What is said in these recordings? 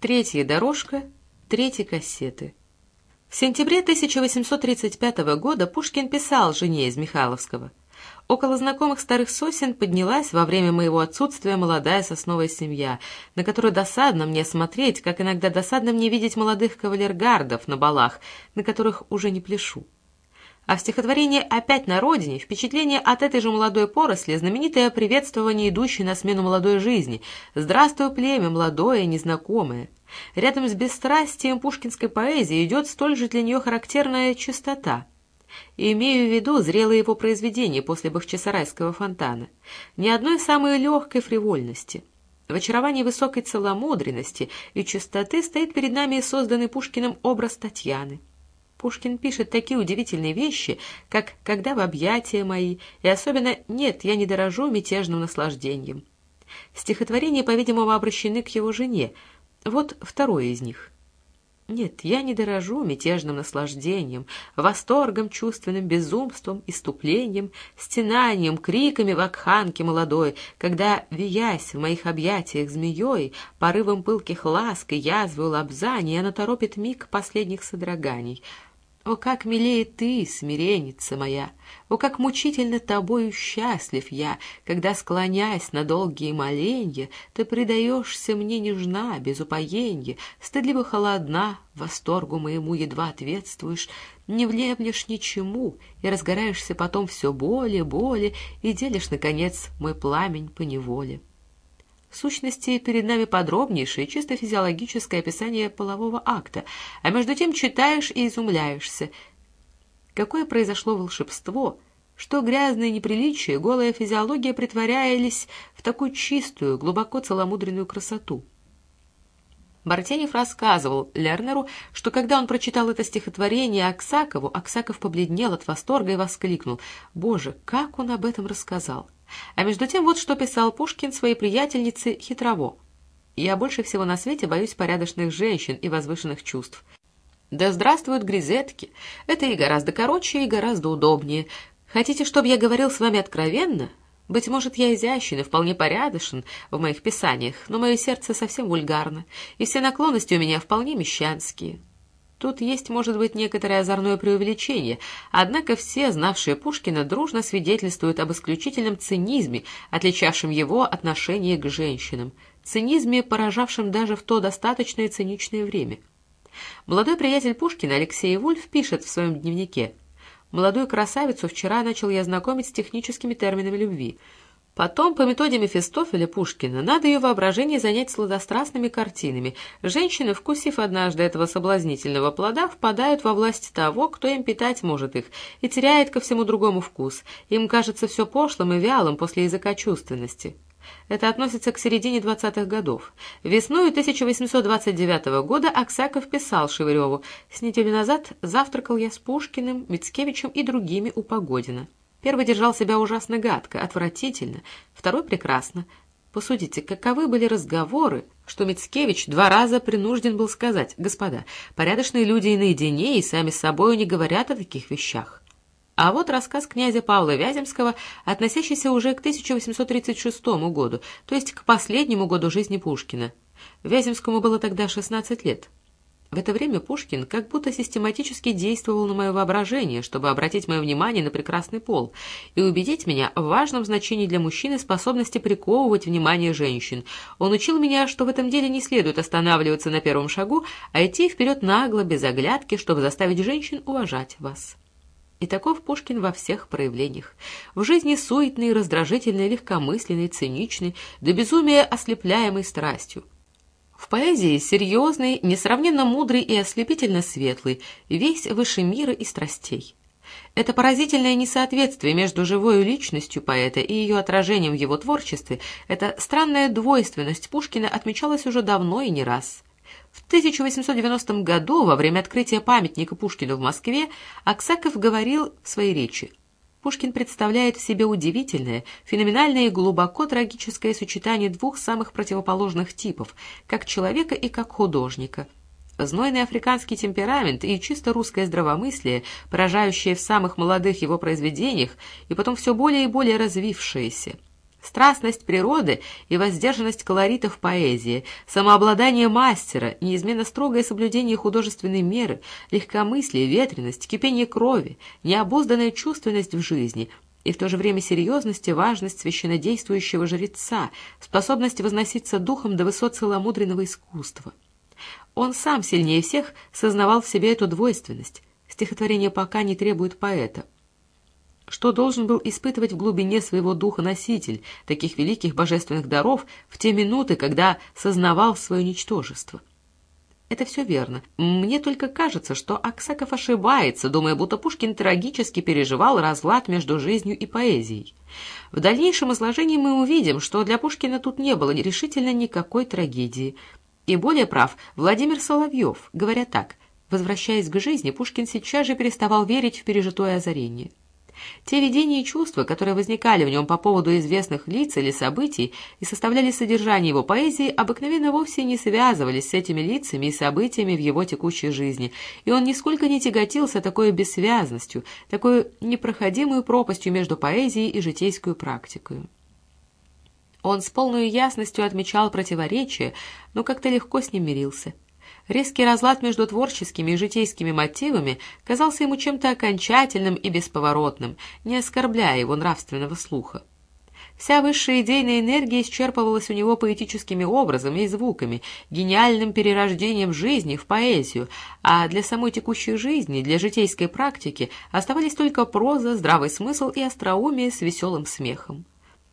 Третья дорожка, третьей кассеты. В сентябре 1835 года Пушкин писал жене из Михайловского. Около знакомых старых сосен поднялась во время моего отсутствия молодая сосновая семья, на которую досадно мне смотреть, как иногда досадно мне видеть молодых кавалергардов на балах, на которых уже не пляшу. А в стихотворении «Опять на родине» впечатление от этой же молодой поросли, знаменитое приветствование, идущей на смену молодой жизни. «Здравствуй, племя, молодое, незнакомое». Рядом с бесстрастием пушкинской поэзии идет столь же для нее характерная чистота. Имею в виду зрелые его произведения после Бахчисарайского фонтана. Ни одной самой легкой фривольности. В очаровании высокой целомудренности и чистоты стоит перед нами созданный Пушкиным образ Татьяны. Пушкин пишет такие удивительные вещи, как «Когда в объятия мои» и особенно «Нет, я не дорожу мятежным наслаждением». Стихотворения, по-видимому, обращены к его жене. Вот второе из них. Нет, я не дорожу мятежным наслаждением, восторгом, чувственным безумством, иступлением, стенанием, криками в акханке молодой, когда, виясь в моих объятиях змеей, порывом пылких ласк и язвы лобзаний, она торопит миг последних содроганий — о, как милее ты, смиренница моя! О, как мучительно тобою счастлив я, Когда, склоняясь на долгие моленья, Ты предаешься мне нежна, без упоенья, Стыдливо холодна, восторгу моему едва ответствуешь, Не влеблешь ничему, и разгораешься потом все более, более, И делишь, наконец, мой пламень по неволе. В сущности, перед нами подробнейшее, чисто физиологическое описание полового акта, а между тем читаешь и изумляешься. Какое произошло волшебство, что грязные неприличия, голая физиология притворялись в такую чистую, глубоко целомудренную красоту. Бартенев рассказывал Лернеру, что когда он прочитал это стихотворение Аксакову, Аксаков побледнел от восторга и воскликнул «Боже, как он об этом рассказал!» А между тем вот что писал Пушкин своей приятельнице Хитрово. «Я больше всего на свете боюсь порядочных женщин и возвышенных чувств. Да здравствуют грезетки! Это и гораздо короче, и гораздо удобнее. Хотите, чтобы я говорил с вами откровенно? Быть может, я изящен и вполне порядочен в моих писаниях, но мое сердце совсем вульгарно, и все наклонности у меня вполне мещанские. Тут есть, может быть, некоторое озорное преувеличение, однако все, знавшие Пушкина, дружно свидетельствуют об исключительном цинизме, отличавшем его отношение к женщинам, цинизме, поражавшем даже в то достаточное циничное время. Молодой приятель Пушкина Алексей Вульф пишет в своем дневнике «Молодую красавицу вчера начал я знакомить с техническими терминами любви». Потом, по методе Мефистофеля Пушкина, надо ее воображение занять сладострастными картинами. Женщины, вкусив однажды этого соблазнительного плода, впадают во власть того, кто им питать может их, и теряет ко всему другому вкус. Им кажется все пошлым и вялым после языка чувственности. Это относится к середине 20-х годов. Весной 1829 года Аксаков писал Шевыреву «С неделю назад завтракал я с Пушкиным, Мицкевичем и другими у Погодина». Первый держал себя ужасно гадко, отвратительно, второй прекрасно. Посудите, каковы были разговоры, что Мицкевич два раза принужден был сказать, «Господа, порядочные люди и наедине, и сами с собой не говорят о таких вещах». А вот рассказ князя Павла Вяземского, относящийся уже к 1836 году, то есть к последнему году жизни Пушкина. Вяземскому было тогда 16 лет. В это время Пушкин как будто систематически действовал на мое воображение, чтобы обратить мое внимание на прекрасный пол и убедить меня в важном значении для мужчины способности приковывать внимание женщин. Он учил меня, что в этом деле не следует останавливаться на первом шагу, а идти вперед нагло, без оглядки, чтобы заставить женщин уважать вас. И таков Пушкин во всех проявлениях. В жизни суетный, раздражительный, легкомысленный, циничный, до безумия ослепляемый страстью. В поэзии серьезный, несравненно мудрый и ослепительно светлый, весь выше мира и страстей. Это поразительное несоответствие между живой личностью поэта и ее отражением в его творчестве, эта странная двойственность Пушкина отмечалась уже давно и не раз. В 1890 году, во время открытия памятника Пушкину в Москве, Аксаков говорил в своей речи Пушкин представляет в себе удивительное, феноменальное и глубоко трагическое сочетание двух самых противоположных типов, как человека и как художника. Знойный африканский темперамент и чисто русское здравомыслие, поражающее в самых молодых его произведениях и потом все более и более развившееся. Страстность природы и воздержанность колоритов поэзии, самообладание мастера, неизменно строгое соблюдение художественной меры, легкомыслие, ветренность, кипение крови, необузданная чувственность в жизни и в то же время серьезность и важность священнодействующего жреца, способность возноситься духом до высот целомудренного искусства. Он сам сильнее всех сознавал в себе эту двойственность. Стихотворение пока не требует поэта — что должен был испытывать в глубине своего духа носитель таких великих божественных даров в те минуты, когда сознавал свое ничтожество. Это все верно. Мне только кажется, что Аксаков ошибается, думая, будто Пушкин трагически переживал разлад между жизнью и поэзией. В дальнейшем изложении мы увидим, что для Пушкина тут не было решительно никакой трагедии. И более прав Владимир Соловьев, говоря так, возвращаясь к жизни, Пушкин сейчас же переставал верить в пережитое озарение. Те видения и чувства, которые возникали в нем по поводу известных лиц или событий и составляли содержание его поэзии, обыкновенно вовсе не связывались с этими лицами и событиями в его текущей жизни, и он нисколько не тяготился такой бессвязностью, такой непроходимой пропастью между поэзией и житейской практикой. Он с полной ясностью отмечал противоречия, но как-то легко с ним мирился. Резкий разлад между творческими и житейскими мотивами казался ему чем-то окончательным и бесповоротным, не оскорбляя его нравственного слуха. Вся высшая идейная энергия исчерпывалась у него поэтическими образами и звуками, гениальным перерождением жизни в поэзию, а для самой текущей жизни, для житейской практики оставались только проза, здравый смысл и остроумие с веселым смехом.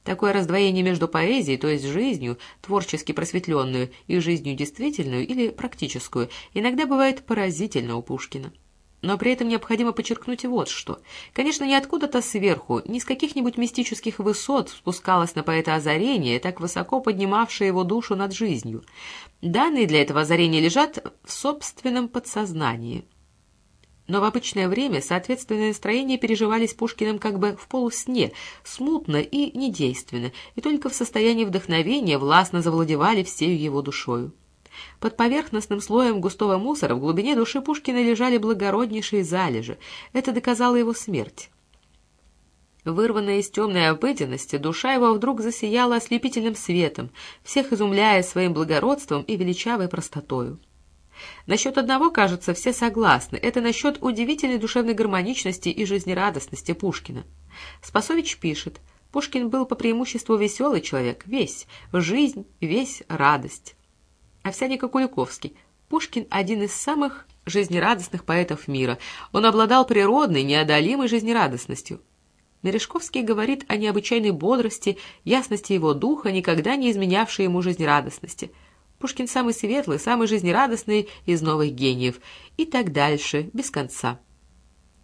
Такое раздвоение между поэзией, то есть жизнью, творчески просветленную, и жизнью действительную или практическую, иногда бывает поразительно у Пушкина. Но при этом необходимо подчеркнуть вот что. Конечно, не откуда-то сверху, не с каких-нибудь мистических высот спускалось на поэта озарение, так высоко поднимавшее его душу над жизнью. Данные для этого озарения лежат в собственном подсознании. Но в обычное время соответственные настроения переживались Пушкиным как бы в полусне, смутно и недейственно, и только в состоянии вдохновения властно завладевали всею его душою. Под поверхностным слоем густого мусора в глубине души Пушкина лежали благороднейшие залежи. Это доказала его смерть. Вырванная из темной обыденности, душа его вдруг засияла ослепительным светом, всех изумляя своим благородством и величавой простотою. Насчет одного, кажется, все согласны. Это насчет удивительной душевной гармоничности и жизнерадостности Пушкина. Спасович пишет, Пушкин был по преимуществу веселый человек, весь, жизнь, весь радость. Овсяника Куликовский. Пушкин – один из самых жизнерадостных поэтов мира. Он обладал природной, неодолимой жизнерадостностью. Мережковский говорит о необычайной бодрости, ясности его духа, никогда не изменявшей ему жизнерадостности – Пушкин самый светлый, самый жизнерадостный из новых гениев. И так дальше, без конца.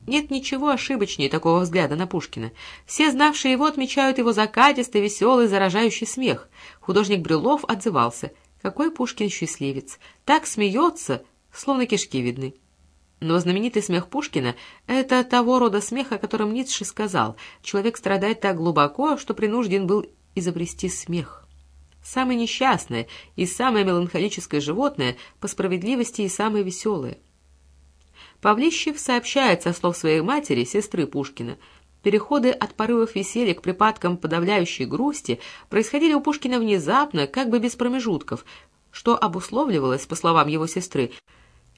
Нет ничего ошибочнее такого взгляда на Пушкина. Все, знавшие его, отмечают его закатистый, веселый, заражающий смех. Художник Брюлов отзывался. Какой Пушкин счастливец! Так смеется, словно кишки видны. Но знаменитый смех Пушкина — это того рода смех, о котором Ницше сказал. Человек страдает так глубоко, что принужден был изобрести смех самое несчастное и самое меланхолическое животное, по справедливости и самое веселое. Павлищев сообщает со слов своей матери, сестры Пушкина, переходы от порывов веселья к припадкам подавляющей грусти происходили у Пушкина внезапно, как бы без промежутков, что обусловливалось, по словам его сестры,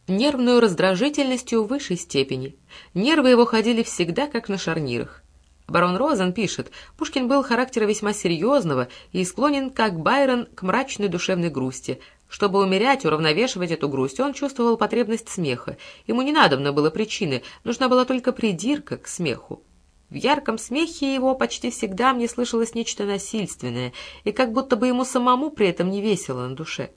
нервную раздражительностью в высшей степени. Нервы его ходили всегда как на шарнирах. Барон Розен пишет, Пушкин был характера весьма серьезного и склонен, как Байрон, к мрачной душевной грусти. Чтобы умерять, уравновешивать эту грусть, он чувствовал потребность смеха. Ему не надобно было причины, нужна была только придирка к смеху. В ярком смехе его почти всегда мне слышалось нечто насильственное, и как будто бы ему самому при этом не весело на душе.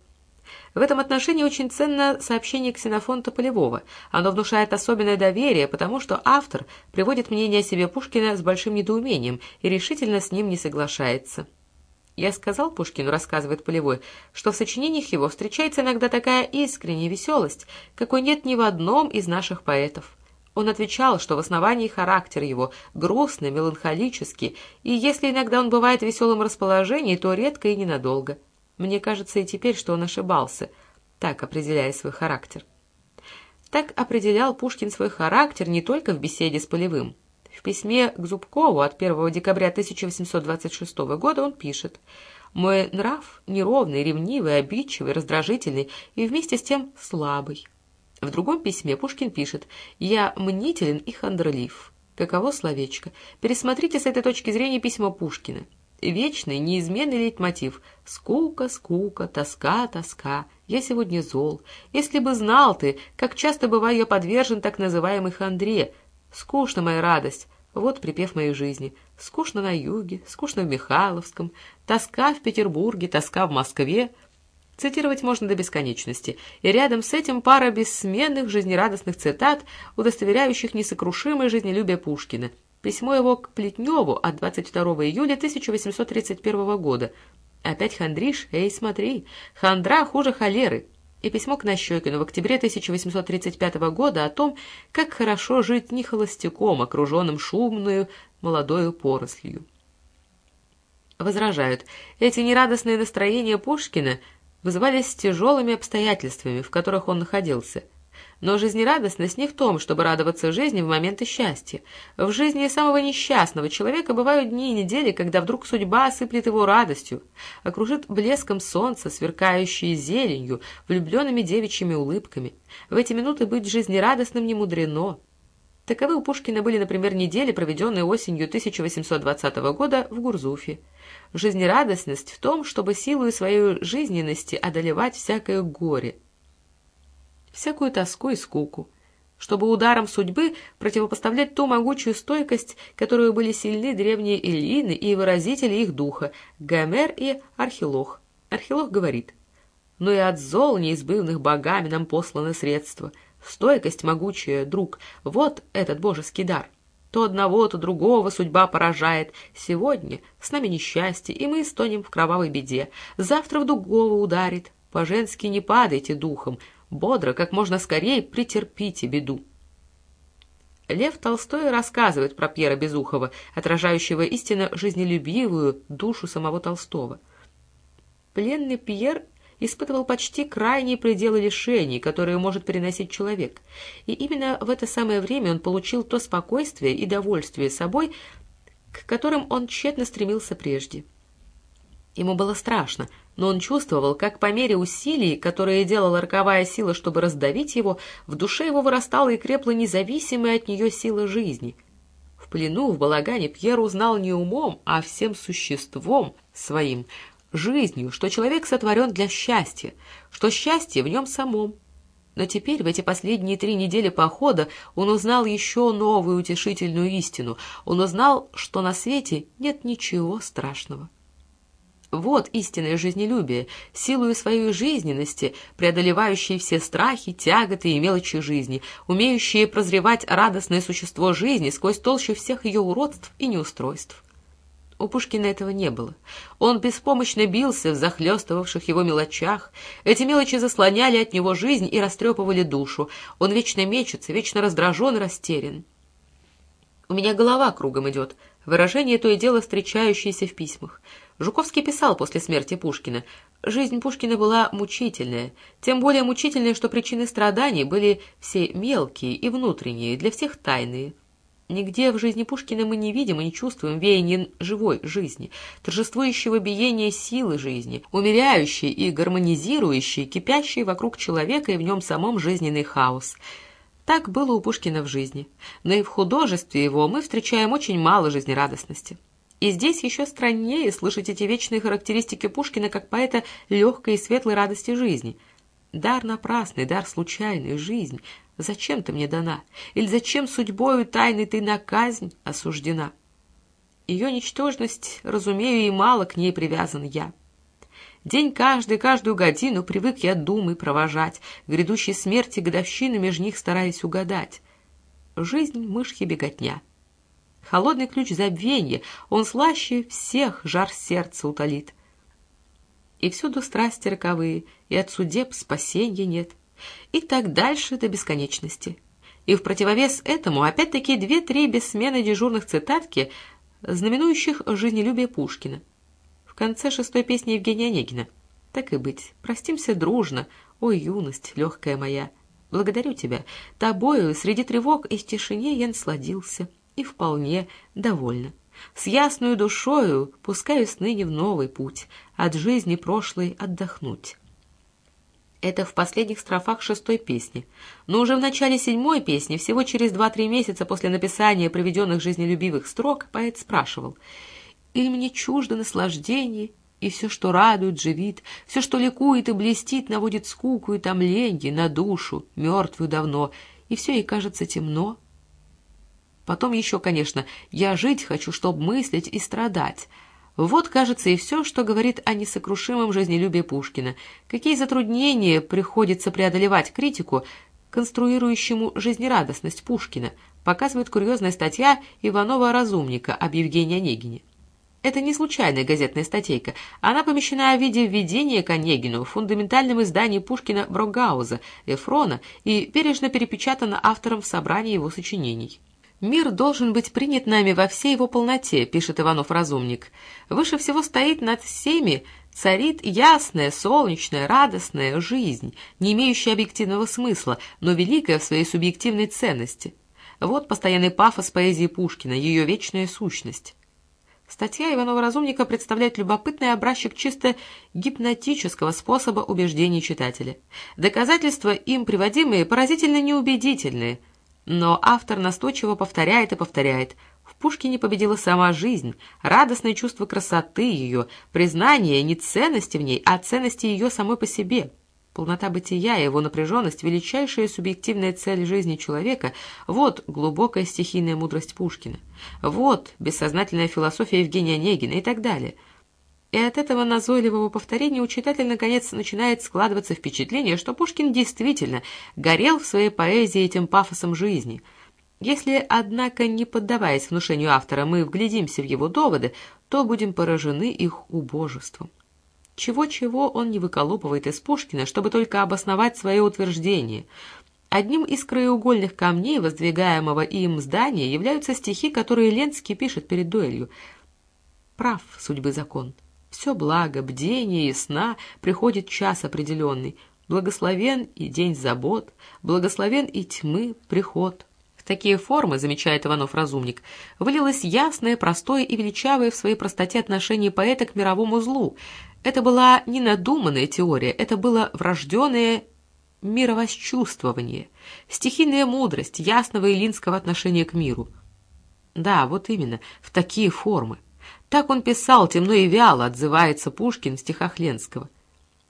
В этом отношении очень ценно сообщение Ксенофонта Полевого. Оно внушает особенное доверие, потому что автор приводит мнение о себе Пушкина с большим недоумением и решительно с ним не соглашается. «Я сказал Пушкину, — рассказывает Полевой, — что в сочинениях его встречается иногда такая искренняя веселость, какой нет ни в одном из наших поэтов. Он отвечал, что в основании характер его грустный, меланхолический, и если иногда он бывает в веселом расположении, то редко и ненадолго. Мне кажется и теперь, что он ошибался, так определяя свой характер. Так определял Пушкин свой характер не только в беседе с Полевым. В письме к Зубкову от 1 декабря 1826 года он пишет «Мой нрав неровный, ревнивый, обидчивый, раздражительный и вместе с тем слабый». В другом письме Пушкин пишет «Я мнителен и хандролив». Каково словечко? Пересмотрите с этой точки зрения письма Пушкина. Вечный, неизменный лейтмотив. Скука, скука, тоска, тоска. Я сегодня зол. Если бы знал ты, как часто бываю я подвержен так называемой хандре. Скучна моя радость. Вот припев моей жизни. Скучно на юге, скучно в Михайловском, тоска в Петербурге, тоска в Москве. Цитировать можно до бесконечности, и рядом с этим пара бессменных жизнерадостных цитат, удостоверяющих несокрушимое жизнелюбие Пушкина. Письмо его к Плетневу от 22 июля 1831 года. Опять хандришь? Эй, смотри, хандра хуже холеры. И письмо к Нащекину в октябре 1835 года о том, как хорошо жить не холостяком, окруженным шумную молодою порослью. Возражают, эти нерадостные настроения Пушкина – вызывались тяжелыми обстоятельствами, в которых он находился. Но жизнерадостность не в том, чтобы радоваться жизни в моменты счастья. В жизни самого несчастного человека бывают дни и недели, когда вдруг судьба осыплет его радостью, окружит блеском солнца, сверкающей зеленью, влюбленными девичьими улыбками. В эти минуты быть жизнерадостным не мудрено. Таковы у Пушкина были, например, недели, проведенные осенью 1820 года в Гурзуфе. Жизнерадостность в том, чтобы силой своей жизненности одолевать всякое горе, всякую тоску и скуку, чтобы ударом судьбы противопоставлять ту могучую стойкость, которую были сильны древние эллины и выразители их духа, Гомер и Архилох. Архилох говорит, «Но и от зол неизбывных богами нам посланы средства — Стойкость могучая, друг, вот этот божеский дар. То одного, то другого судьба поражает. Сегодня с нами несчастье, и мы стонем в кровавой беде. Завтра в другого ударит. По-женски не падайте духом. Бодро, как можно скорее, претерпите беду. Лев Толстой рассказывает про Пьера Безухова, отражающего истинно жизнелюбивую душу самого Толстого. Пленный Пьер испытывал почти крайние пределы лишений, которые может переносить человек. И именно в это самое время он получил то спокойствие и довольствие собой, к которым он тщетно стремился прежде. Ему было страшно, но он чувствовал, как по мере усилий, которые делала роковая сила, чтобы раздавить его, в душе его вырастала и крепла независимая от нее сила жизни. В плену, в балагане Пьер узнал не умом, а всем существом своим — жизнью, что человек сотворен для счастья, что счастье в нем самом. Но теперь, в эти последние три недели похода, он узнал еще новую утешительную истину. Он узнал, что на свете нет ничего страшного. Вот истинное жизнелюбие, силою своей жизненности, преодолевающее все страхи, тяготы и мелочи жизни, умеющее прозревать радостное существо жизни сквозь толщу всех ее уродств и неустройств. У Пушкина этого не было. Он беспомощно бился в захлестывавших его мелочах. Эти мелочи заслоняли от него жизнь и растрепывали душу. Он вечно мечется, вечно раздражен растерян. «У меня голова кругом идет», выражение то и дело встречающееся в письмах. Жуковский писал после смерти Пушкина. Жизнь Пушкина была мучительная, тем более мучительная, что причины страданий были все мелкие и внутренние, для всех тайные. Нигде в жизни Пушкина мы не видим и не чувствуем веяния живой жизни, торжествующего биения силы жизни, умеряющей и гармонизирующей, кипящей вокруг человека и в нем самом жизненный хаос. Так было у Пушкина в жизни, но и в художестве его мы встречаем очень мало жизнерадостности. И здесь еще страннее слышать эти вечные характеристики Пушкина как поэта легкой и светлой радости жизни. Дар напрасный, дар случайный, жизнь — Зачем ты мне дана? Или зачем судьбою тайной ты на казнь осуждена? Ее ничтожность, разумею, и мало к ней привязан я. День каждый, каждую годину привык я думы провожать, грядущей смерти годовщины меж них стараясь угадать. Жизнь мышки беготня. Холодный ключ забвенья, он слаще всех жар сердца утолит. И всюду страсти роковые, и от судеб спасенья нет — и так дальше до бесконечности. И в противовес этому опять-таки две-три без смены дежурных цитатки, знаменующих жизнелюбие Пушкина. В конце шестой песни Евгения Онегина. Так и быть, простимся дружно, о юность, легкая моя. Благодарю тебя, тобою среди тревог и в тишине я насладился. И вполне довольна. С ясною душою пускаюсь ныне в новый путь, от жизни прошлой отдохнуть. Это в последних строфах шестой песни. Но уже в начале седьмой песни, всего через два-три месяца после написания проведенных жизнелюбивых строк, поэт спрашивал «Или мне чуждо наслаждение, и все, что радует, живит, все, что ликует и блестит, наводит скуку и томленье на душу, мертвую давно, и все ей кажется темно?» Потом еще, конечно, «Я жить хочу, чтоб мыслить и страдать», вот, кажется, и все, что говорит о несокрушимом жизнелюбии Пушкина. Какие затруднения приходится преодолевать критику, конструирующему жизнерадостность Пушкина, показывает курьезная статья Иванова-Разумника об Евгении Онегине. Это не случайная газетная статейка. Она помещена в виде введения к Онегину в фундаментальном издании Пушкина Брогауза, Эфрона и бережно перепечатана автором в собрании его сочинений. «Мир должен быть принят нами во всей его полноте», — пишет Иванов-разумник. «Выше всего стоит над всеми, царит ясная, солнечная, радостная жизнь, не имеющая объективного смысла, но великая в своей субъективной ценности. Вот постоянный пафос поэзии Пушкина, ее вечная сущность». Статья Иванова-разумника представляет любопытный образчик чисто гипнотического способа убеждения читателя. Доказательства им приводимые поразительно неубедительные – но автор настойчиво повторяет и повторяет. В Пушкине победила сама жизнь, радостное чувство красоты ее, признание не ценности в ней, а ценности ее самой по себе. Полнота бытия его напряженность – величайшая субъективная цель жизни человека – вот глубокая стихийная мудрость Пушкина. Вот бессознательная философия Евгения Онегина и так далее – и от этого назойливого повторения у читателя наконец начинает складываться впечатление, что Пушкин действительно горел в своей поэзии этим пафосом жизни. Если, однако, не поддаваясь внушению автора, мы вглядимся в его доводы, то будем поражены их убожеством. Чего-чего он не выколупывает из Пушкина, чтобы только обосновать свое утверждение. Одним из краеугольных камней воздвигаемого им здания являются стихи, которые Ленский пишет перед дуэлью. «Прав судьбы закон». Все благо, бдение и сна приходит час определенный. Благословен и день забот, благословен и тьмы приход. В такие формы, замечает Иванов-разумник, вылилось ясное, простое и величавое в своей простоте отношение поэта к мировому злу. Это была не надуманная теория, это было врожденное мировосчувствование, стихийная мудрость ясного илинского отношения к миру. Да, вот именно, в такие формы. Так он писал, темно и вяло отзывается Пушкин в стихах Ленского.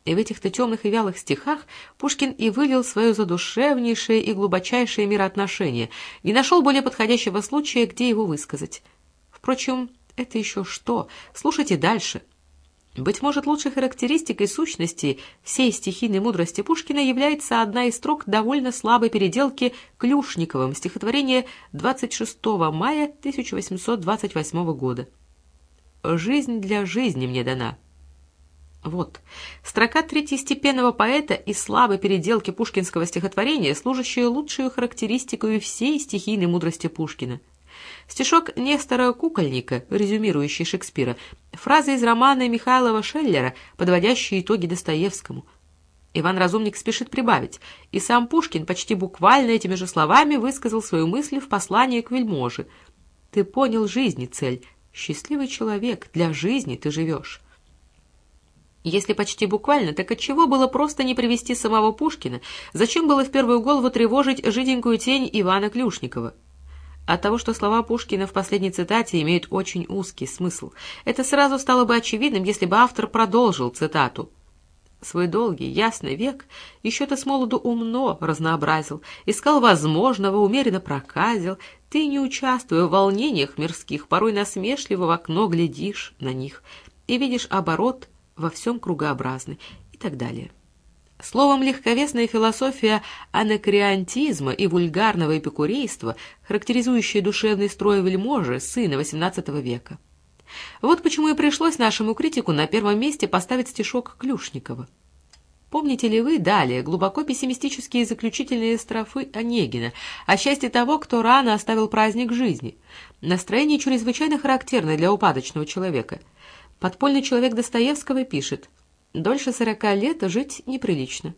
И в этих-то темных и вялых стихах Пушкин и вылил свое задушевнейшее и глубочайшее мироотношение, не нашел более подходящего случая, где его высказать. Впрочем, это еще что? Слушайте дальше. Быть может, лучшей характеристикой сущности всей стихийной мудрости Пушкина является одна из строк довольно слабой переделки Клюшниковым стихотворения 26 мая 1828 года. «Жизнь для жизни мне дана». Вот, строка третьестепенного поэта из слабой переделки пушкинского стихотворения, служащая лучшую характеристикой всей стихийной мудрости Пушкина. Стишок Нестора Кукольника, резюмирующий Шекспира, фраза из романа Михайлова Шеллера, подводящая итоги Достоевскому. Иван Разумник спешит прибавить, и сам Пушкин почти буквально этими же словами высказал свою мысль в послании к вельможе. «Ты понял жизни цель, Счастливый человек, для жизни ты живешь. Если почти буквально, так отчего было просто не привести самого Пушкина? Зачем было в первую голову тревожить жиденькую тень Ивана Клюшникова? От того, что слова Пушкина в последней цитате имеют очень узкий смысл. Это сразу стало бы очевидным, если бы автор продолжил цитату. Свой долгий, ясный век еще ты с молоду умно разнообразил, искал возможного, умеренно проказил, ты, не участвуя в волнениях мирских, порой насмешливо в окно глядишь на них и видишь оборот во всем кругообразный и так далее. Словом, легковесная философия анакреантизма и вульгарного эпикурейства, характеризующая душевный строй вельможи, сына XVIII века. Вот почему и пришлось нашему критику на первом месте поставить стишок Клюшникова. Помните ли вы далее глубоко пессимистические заключительные строфы Онегина о счастье того, кто рано оставил праздник жизни? Настроение чрезвычайно характерное для упадочного человека. Подпольный человек Достоевского пишет «Дольше сорока лет жить неприлично».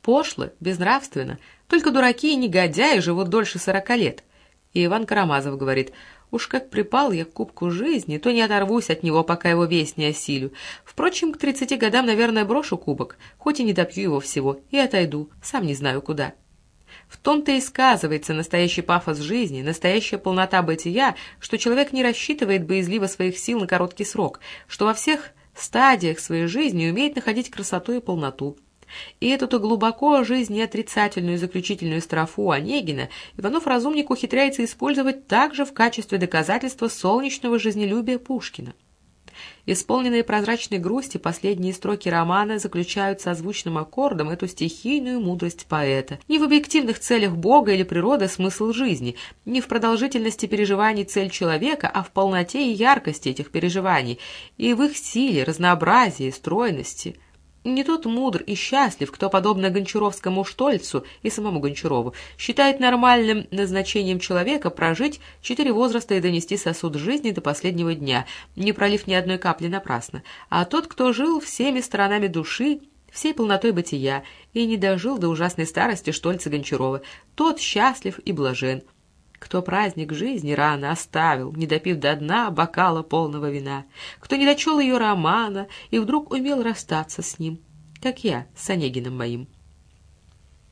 Пошло, безнравственно, только дураки и негодяи живут дольше сорока лет. И Иван Карамазов говорит, «Уж как припал я к кубку жизни, то не оторвусь от него, пока его весь не осилю. Впрочем, к тридцати годам, наверное, брошу кубок, хоть и не допью его всего, и отойду, сам не знаю куда». В том-то и сказывается настоящий пафос жизни, настоящая полнота бытия, что человек не рассчитывает боязливо своих сил на короткий срок, что во всех стадиях своей жизни умеет находить красоту и полноту. И эту-то глубоко жизнеотрицательную заключительную строфу Онегина Иванов-разумник ухитряется использовать также в качестве доказательства солнечного жизнелюбия Пушкина. Исполненные прозрачной грусти последние строки романа заключают созвучным аккордом эту стихийную мудрость поэта. Не в объективных целях Бога или природы смысл жизни, не в продолжительности переживаний цель человека, а в полноте и яркости этих переживаний, и в их силе, разнообразии, стройности – не тот мудр и счастлив, кто, подобно Гончаровскому Штольцу и самому Гончарову, считает нормальным назначением человека прожить четыре возраста и донести сосуд жизни до последнего дня, не пролив ни одной капли напрасно, а тот, кто жил всеми сторонами души, всей полнотой бытия и не дожил до ужасной старости Штольца Гончарова, тот счастлив и блажен – кто праздник жизни рано оставил, не допив до дна бокала полного вина, кто не дочел ее романа и вдруг умел расстаться с ним, как я с Онегиным моим.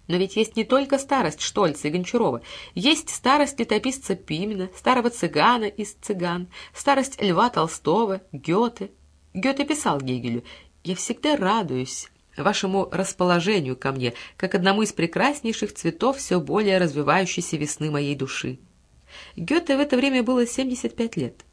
Но ведь есть не только старость Штольца и Гончарова, есть старость летописца Пимена, старого цыгана из цыган, старость Льва Толстого, Гёте. Гёте писал Гегелю «Я всегда радуюсь вашему расположению ко мне, как одному из прекраснейших цветов все более развивающейся весны моей души. Гёте в это время было 75 лет.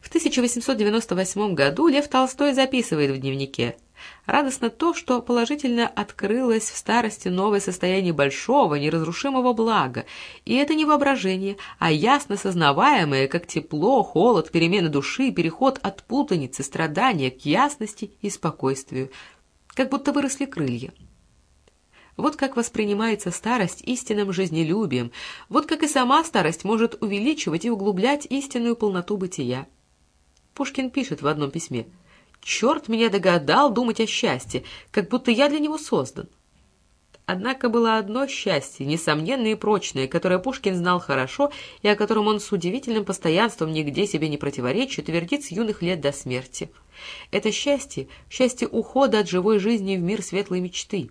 В 1898 году Лев Толстой записывает в дневнике «Радостно то, что положительно открылось в старости новое состояние большого, неразрушимого блага, и это не воображение, а ясно сознаваемое, как тепло, холод, перемена души, переход от путаницы, страдания к ясности и спокойствию, как будто выросли крылья. Вот как воспринимается старость истинным жизнелюбием, вот как и сама старость может увеличивать и углублять истинную полноту бытия. Пушкин пишет в одном письме «Черт меня догадал думать о счастье, как будто я для него создан». Однако было одно счастье, несомненное и прочное, которое Пушкин знал хорошо и о котором он с удивительным постоянством нигде себе не противоречит, твердит с юных лет до смерти. Это счастье — счастье ухода от живой жизни в мир светлой мечты.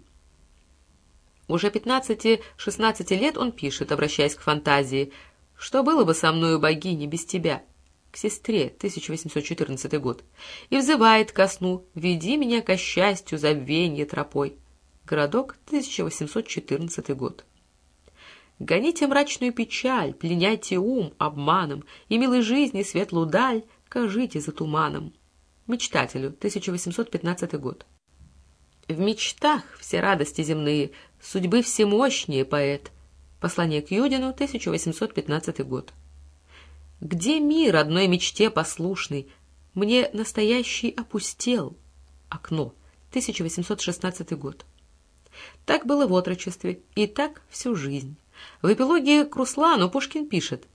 Уже 15-16 лет он пишет, обращаясь к фантазии, «Что было бы со мною, богиня, без тебя?» к сестре, 1814 год, и взывает ко сну «Веди меня ко счастью, забвенье тропой». Городок, 1814 год. Гоните мрачную печаль, пленяйте ум обманом, и милой жизни светлую даль кажите за туманом. Мечтателю, 1815 год. В мечтах все радости земные, судьбы всемощнее поэт. Послание к Юдину, 1815 год. Где мир одной мечте послушный? Мне настоящий опустел. Окно, 1816 год. Так было в отрочестве, и так всю жизнь. В эпилоге к Руслану Пушкин пишет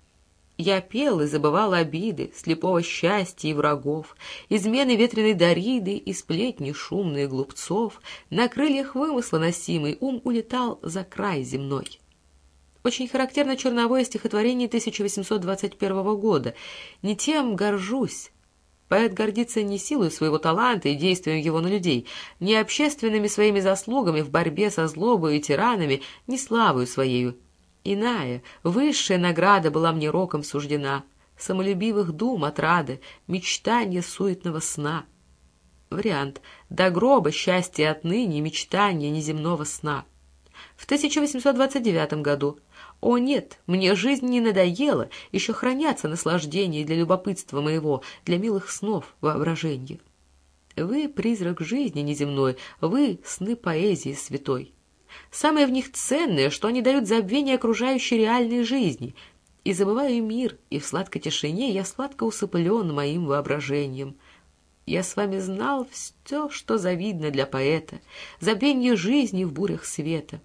«Я пел и забывал обиды, слепого счастья и врагов, измены ветреной Дариды и сплетни шумные глупцов, на крыльях вымысла носимый ум улетал за край земной». Очень характерно черновое стихотворение 1821 года. «Не тем горжусь, Поэт гордится не силой своего таланта и действием его на людей, не общественными своими заслугами в борьбе со злобой и тиранами, не славою своею. Иная, высшая награда была мне роком суждена, самолюбивых дум отрады, мечтания суетного сна. Вариант. До гроба счастье отныне, мечтания неземного сна. В 1829 году о нет, мне жизнь не надоела, еще хранятся наслаждения для любопытства моего, для милых снов воображения. Вы — призрак жизни неземной, вы — сны поэзии святой. Самое в них ценное, что они дают забвение окружающей реальной жизни. И забываю мир, и в сладкой тишине я сладко усыплен моим воображением. Я с вами знал все, что завидно для поэта, забвение жизни в бурях света.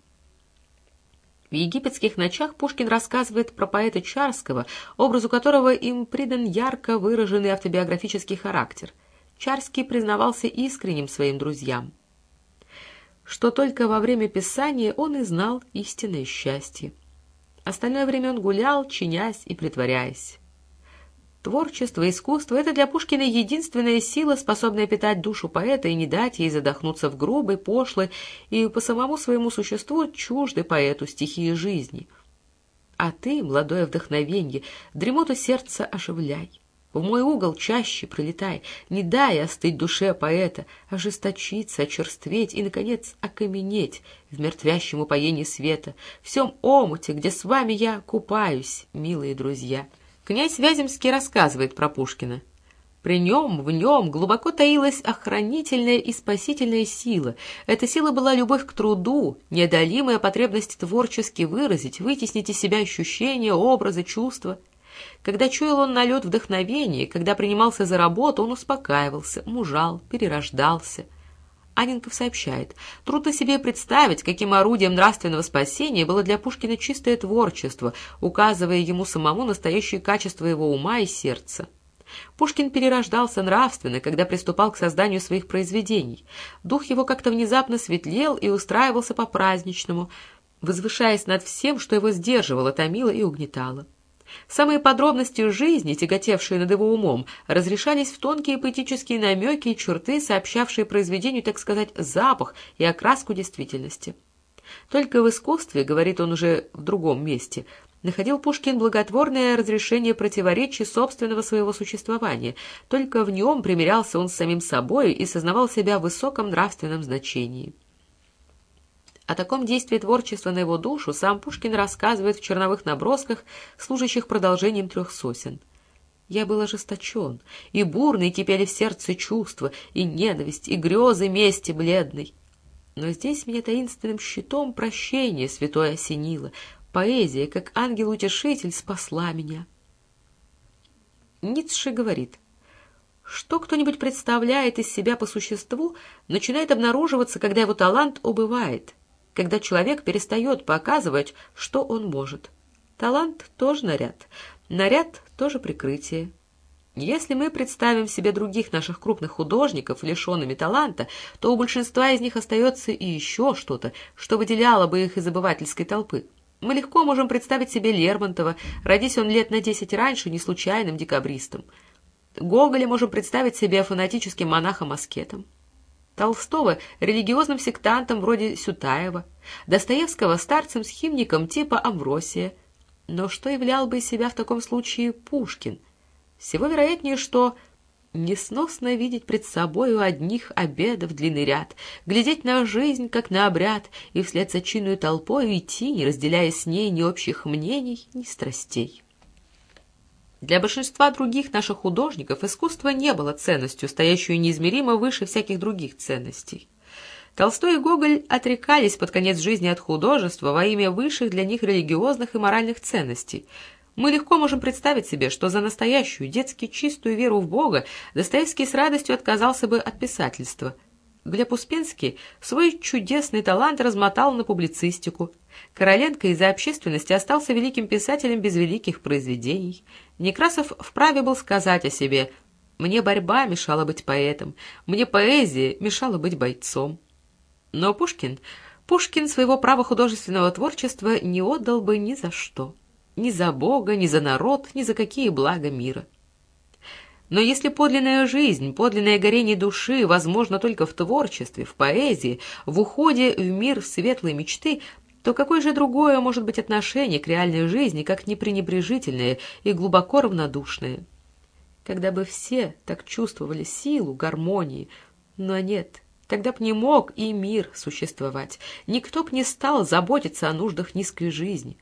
В «Египетских ночах» Пушкин рассказывает про поэта Чарского, образу которого им придан ярко выраженный автобиографический характер. Чарский признавался искренним своим друзьям, что только во время писания он и знал истинное счастье. Остальное время он гулял, чинясь и притворяясь. Творчество, искусство — это для Пушкина единственная сила, способная питать душу поэта и не дать ей задохнуться в грубой, пошлой и по самому своему существу чуждой поэту стихии жизни. А ты, молодое вдохновенье, дремоту сердца оживляй. В мой угол чаще пролетай, не дай остыть душе поэта, ожесточиться, очерстветь и, наконец, окаменеть в мертвящем упоении света, в всем омуте, где с вами я купаюсь, милые друзья. Князь Вяземский рассказывает про Пушкина. При нем, в нем глубоко таилась охранительная и спасительная сила. Эта сила была любовь к труду, неодолимая потребность творчески выразить, вытеснить из себя ощущения, образы, чувства — когда чуял он налет вдохновения, когда принимался за работу, он успокаивался, мужал, перерождался. Анинков сообщает, трудно себе представить, каким орудием нравственного спасения было для Пушкина чистое творчество, указывая ему самому настоящие качества его ума и сердца. Пушкин перерождался нравственно, когда приступал к созданию своих произведений. Дух его как-то внезапно светлел и устраивался по-праздничному, возвышаясь над всем, что его сдерживало, томило и угнетало. Самые подробности жизни, тяготевшие над его умом, разрешались в тонкие поэтические намеки и черты, сообщавшие произведению, так сказать, запах и окраску действительности. Только в искусстве, говорит он уже в другом месте, находил Пушкин благотворное разрешение противоречий собственного своего существования. Только в нем примирялся он с самим собой и сознавал себя в высоком нравственном значении. О таком действии творчества на его душу сам Пушкин рассказывает в черновых набросках, служащих продолжением трех сосен. Я был ожесточен, и бурные кипели в сердце чувства, и ненависть, и грезы мести бледной. Но здесь меня таинственным щитом прощение святое осенило, поэзия, как ангел-утешитель, спасла меня. Ницше говорит, что кто-нибудь представляет из себя по существу, начинает обнаруживаться, когда его талант убывает — когда человек перестает показывать, что он может. Талант тоже наряд, наряд тоже прикрытие. Если мы представим себе других наших крупных художников, лишенными таланта, то у большинства из них остается и еще что-то, что выделяло бы их из обывательской толпы. Мы легко можем представить себе Лермонтова, родись он лет на десять раньше, не случайным декабристом. Гоголя можем представить себе фанатическим монахом-аскетом. Толстого — религиозным сектантом вроде Сютаева, Достоевского — старцем-схимником типа Амвросия. Но что являл бы себя в таком случае Пушкин? Всего вероятнее, что несносно видеть пред собою одних обедов длинный ряд, глядеть на жизнь, как на обряд, и вслед за чинную толпою идти, не разделяя с ней ни общих мнений, ни страстей. Для большинства других наших художников искусство не было ценностью, стоящую неизмеримо выше всяких других ценностей. Толстой и Гоголь отрекались под конец жизни от художества во имя высших для них религиозных и моральных ценностей. Мы легко можем представить себе, что за настоящую, детски чистую веру в Бога Достоевский с радостью отказался бы от писательства. Глеб Успенский свой чудесный талант размотал на публицистику. Короленко из-за общественности остался великим писателем без великих произведений. Некрасов вправе был сказать о себе «Мне борьба мешала быть поэтом, мне поэзия мешала быть бойцом». Но Пушкин, Пушкин своего права художественного творчества не отдал бы ни за что. Ни за Бога, ни за народ, ни за какие блага мира. Но если подлинная жизнь, подлинное горение души возможно только в творчестве, в поэзии, в уходе в мир светлой мечты, то какое же другое может быть отношение к реальной жизни, как непренебрежительное и глубоко равнодушное? Когда бы все так чувствовали силу гармонии, но нет, тогда б не мог и мир существовать, никто б не стал заботиться о нуждах низкой жизни.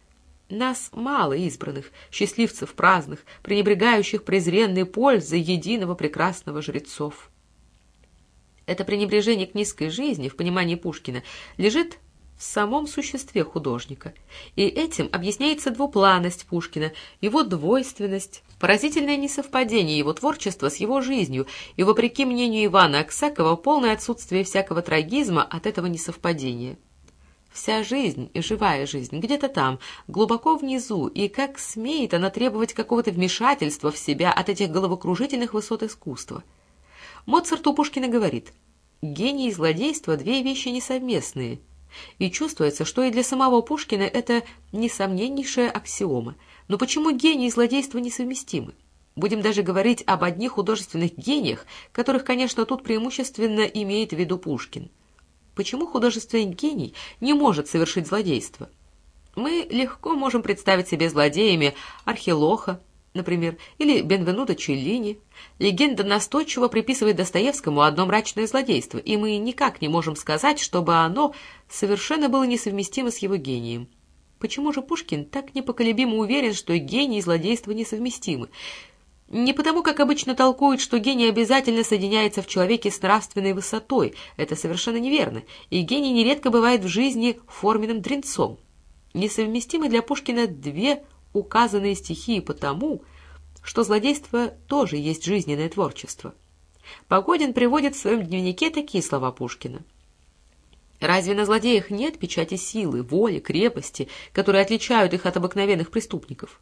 Нас мало избранных, счастливцев праздных, пренебрегающих презренной пользой единого прекрасного жрецов. Это пренебрежение к низкой жизни, в понимании Пушкина, лежит в самом существе художника. И этим объясняется двупланность Пушкина, его двойственность, поразительное несовпадение его творчества с его жизнью и, вопреки мнению Ивана Аксакова, полное отсутствие всякого трагизма от этого несовпадения. Вся жизнь и живая жизнь где-то там, глубоко внизу, и как смеет она требовать какого-то вмешательства в себя от этих головокружительных высот искусства. Моцарт у Пушкина говорит, «Гений и злодейство — две вещи несовместные — И чувствуется, что и для самого Пушкина это несомненнейшая аксиома. Но почему гений и злодейство несовместимы? Будем даже говорить об одних художественных гениях, которых, конечно, тут преимущественно имеет в виду Пушкин. Почему художественный гений не может совершить злодейство? Мы легко можем представить себе злодеями Архилоха, например, или Бенвенуто Челлини. Легенда настойчиво приписывает Достоевскому одно мрачное злодейство, и мы никак не можем сказать, чтобы оно совершенно было несовместимо с его гением. Почему же Пушкин так непоколебимо уверен, что гений и злодейство несовместимы? Не потому, как обычно толкуют, что гений обязательно соединяется в человеке с нравственной высотой. Это совершенно неверно, и гений нередко бывает в жизни форменным дренцом. Несовместимы для Пушкина две указанные стихии потому, что злодейство тоже есть жизненное творчество. Погодин приводит в своем дневнике такие слова Пушкина. Разве на злодеях нет печати силы, воли, крепости, которые отличают их от обыкновенных преступников?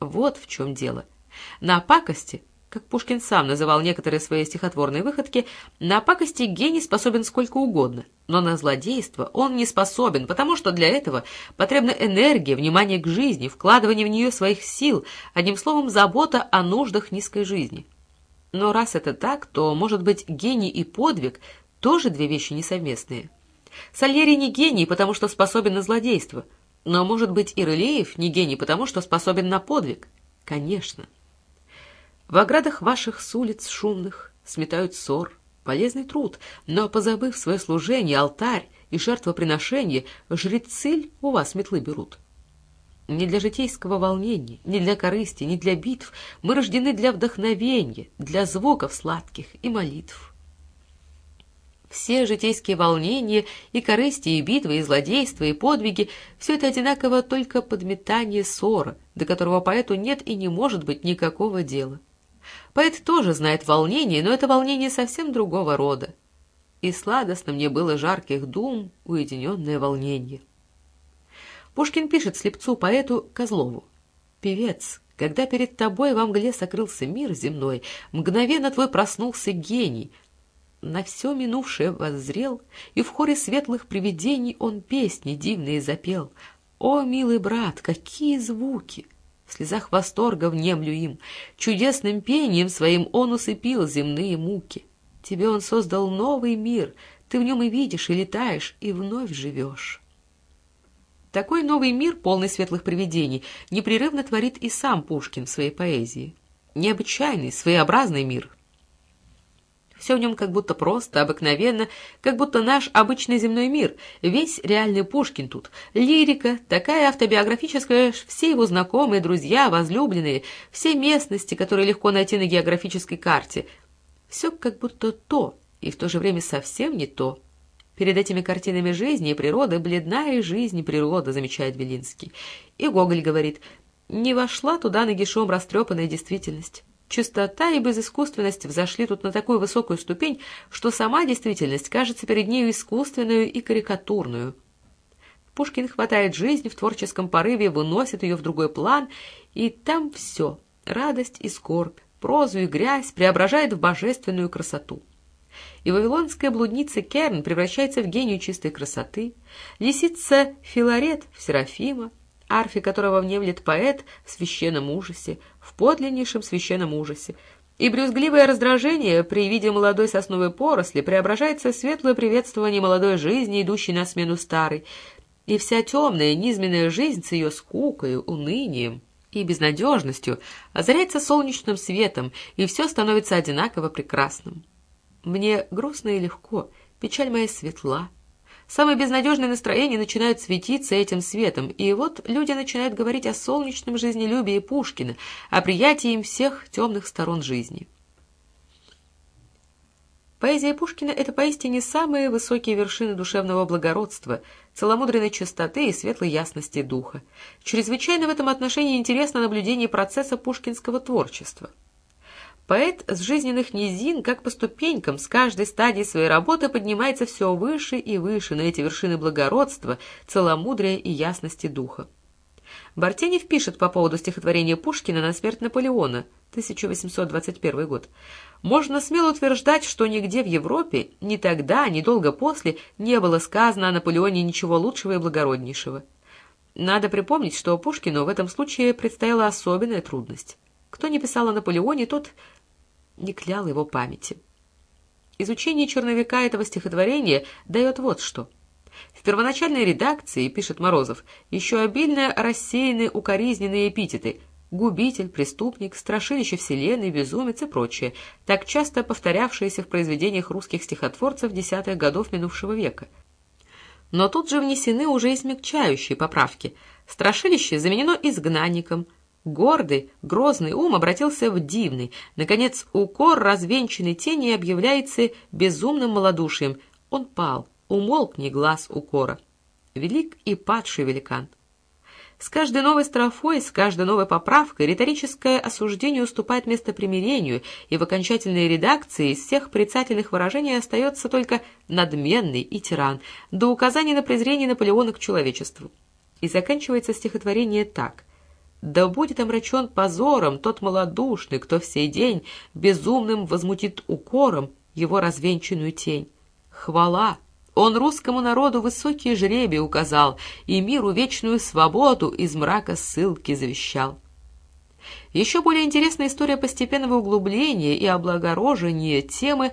Вот в чем дело – на пакости, как Пушкин сам называл некоторые свои стихотворные выходки, на пакости гений способен сколько угодно, но на злодейство он не способен, потому что для этого потребна энергия, внимание к жизни, вкладывание в нее своих сил, одним словом, забота о нуждах низкой жизни. Но раз это так, то, может быть, гений и подвиг тоже две вещи несовместные. Сальери не гений, потому что способен на злодейство, но, может быть, и Рылеев не гений, потому что способен на подвиг. Конечно. В оградах ваших с улиц шумных сметают ссор, полезный труд, но, позабыв свое служение, алтарь и жертвоприношение, жрецы у вас метлы берут. Не для житейского волнения, не для корысти, не для битв. Мы рождены для вдохновения, для звуков сладких и молитв. Все житейские волнения, и корысти, и битвы, и злодейства, и подвиги — все это одинаково только подметание ссора, до которого поэту нет и не может быть никакого дела. Поэт тоже знает волнение, но это волнение совсем другого рода. И сладостно мне было жарких дум, уединенное волнение. Пушкин пишет слепцу поэту Козлову. «Певец, когда перед тобой во мгле сокрылся мир земной, мгновенно твой проснулся гений, на все минувшее воззрел, и в хоре светлых привидений он песни дивные запел. О, милый брат, какие звуки! В слезах восторга внемлю им. Чудесным пением своим он усыпил земные муки. Тебе он создал новый мир, ты в нем и видишь, и летаешь, и вновь живешь. Такой новый мир, полный светлых привидений, непрерывно творит и сам Пушкин в своей поэзии. Необычайный, своеобразный мир — все в нем как будто просто, обыкновенно, как будто наш обычный земной мир. Весь реальный Пушкин тут. Лирика, такая автобиографическая, все его знакомые, друзья, возлюбленные, все местности, которые легко найти на географической карте. Все как будто то, и в то же время совсем не то. Перед этими картинами жизни и природы бледная жизнь и природа, замечает Белинский. И Гоголь говорит, не вошла туда нагишом растрепанная действительность. Чистота и безыскусственность взошли тут на такую высокую ступень, что сама действительность кажется перед нею искусственную и карикатурную. Пушкин хватает жизнь в творческом порыве, выносит ее в другой план, и там все — радость и скорбь, прозу и грязь преображает в божественную красоту. И вавилонская блудница Керн превращается в гению чистой красоты, лисица Филарет в Серафима, арфе которого внемлет поэт в священном ужасе, в подлиннейшем священном ужасе, и брюзгливое раздражение при виде молодой сосновой поросли преображается в светлое приветствование молодой жизни, идущей на смену старой, и вся темная низменная жизнь с ее скукой, унынием и безнадежностью озаряется солнечным светом, и все становится одинаково прекрасным. Мне грустно и легко, печаль моя светла, Самые безнадежные настроения начинают светиться этим светом, и вот люди начинают говорить о солнечном жизнелюбии Пушкина, о приятии им всех темных сторон жизни. Поэзия Пушкина — это поистине самые высокие вершины душевного благородства, целомудренной чистоты и светлой ясности духа. Чрезвычайно в этом отношении интересно наблюдение процесса пушкинского творчества. Поэт с жизненных низин, как по ступенькам, с каждой стадии своей работы поднимается все выше и выше на эти вершины благородства, целомудрия и ясности духа. Бартенев пишет по поводу стихотворения Пушкина «На смерть Наполеона» 1821 год. «Можно смело утверждать, что нигде в Европе, ни тогда, ни долго после, не было сказано о Наполеоне ничего лучшего и благороднейшего». Надо припомнить, что Пушкину в этом случае предстояла особенная трудность. Кто не писал о Наполеоне, тот не клял его памяти. Изучение черновика этого стихотворения дает вот что – в первоначальной редакции, пишет Морозов, еще обильно рассеяны укоризненные эпитеты «губитель», «преступник», «страшилище вселенной», «безумец» и прочее, так часто повторявшиеся в произведениях русских стихотворцев десятых годов минувшего века. Но тут же внесены уже и смягчающие поправки. Страшилище заменено изгнанником, Гордый, грозный ум обратился в дивный. Наконец, укор развенчанной тени объявляется безумным малодушием. Он пал, умолкни глаз укора. Велик и падший великан. С каждой новой строфой, с каждой новой поправкой риторическое осуждение уступает место примирению, и в окончательной редакции из всех порицательных выражений остается только надменный и тиран, до указания на презрение Наполеона к человечеству. И заканчивается стихотворение так. «Да будет омрачен позором тот малодушный, кто в сей день безумным возмутит укором его развенчанную тень. Хвала!» Он русскому народу высокие жребий указал и миру вечную свободу из мрака ссылки завещал. Еще более интересная история постепенного углубления и облагорожения темы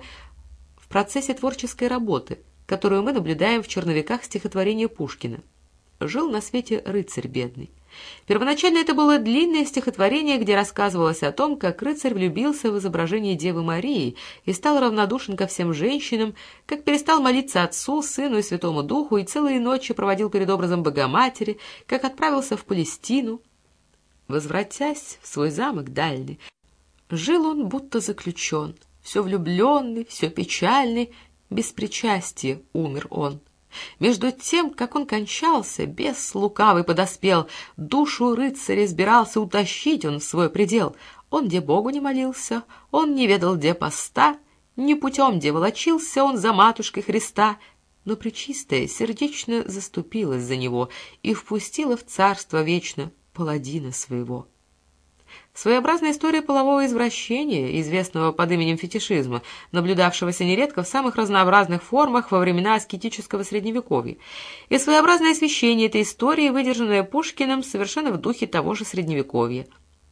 в процессе творческой работы, которую мы наблюдаем в черновиках стихотворения Пушкина. Жил на свете рыцарь бедный. Первоначально это было длинное стихотворение, где рассказывалось о том, как рыцарь влюбился в изображение Девы Марии и стал равнодушен ко всем женщинам, как перестал молиться Отцу, Сыну и Святому Духу и целые ночи проводил перед образом Богоматери, как отправился в Палестину. Возвратясь в свой замок дальний, жил он будто заключен, все влюбленный, все печальный, без причастия умер он. Между тем, как он кончался, бес лукавый подоспел, душу рыцаря избирался утащить он в свой предел. Он где Богу не молился, он не ведал где поста, ни путем где волочился он за матушкой Христа, но Пречистая сердечно заступилась за него и впустила в царство вечно паладина своего. Своеобразная история полового извращения, известного под именем фетишизма, наблюдавшегося нередко в самых разнообразных формах во времена аскетического средневековья, и своеобразное освещение этой истории, выдержанное Пушкиным совершенно в духе того же средневековья.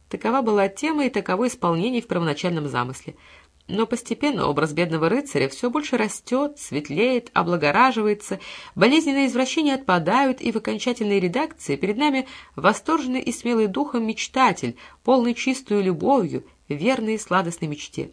Такова была тема и таково исполнение в первоначальном замысле – но постепенно образ бедного рыцаря все больше растет, светлеет, облагораживается, болезненные извращения отпадают, и в окончательной редакции перед нами восторженный и смелый духом мечтатель, полный чистую любовью, верный и сладостной мечте.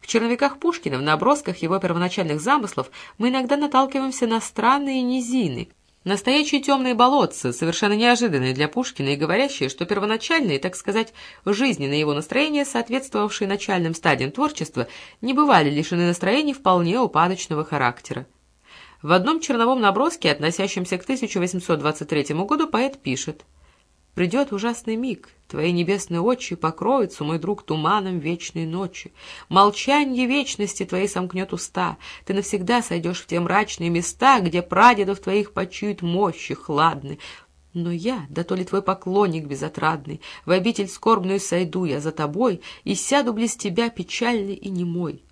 В черновиках Пушкина, в набросках его первоначальных замыслов, мы иногда наталкиваемся на странные низины, Настоящие темные болотцы, совершенно неожиданные для Пушкина и говорящие, что первоначальные, так сказать, жизненные его настроения, соответствовавшие начальным стадиям творчества, не бывали лишены настроений вполне упадочного характера. В одном черновом наброске, относящемся к 1823 году, поэт пишет – Придет ужасный миг, твои небесные очи покроются, мой друг, туманом вечной ночи. Молчанье вечности твоей сомкнет уста, ты навсегда сойдешь в те мрачные места, где прадедов твоих почуют мощи хладны. Но я, да то ли твой поклонник безотрадный, в обитель скорбную сойду я за тобой и сяду близ тебя печальный и немой.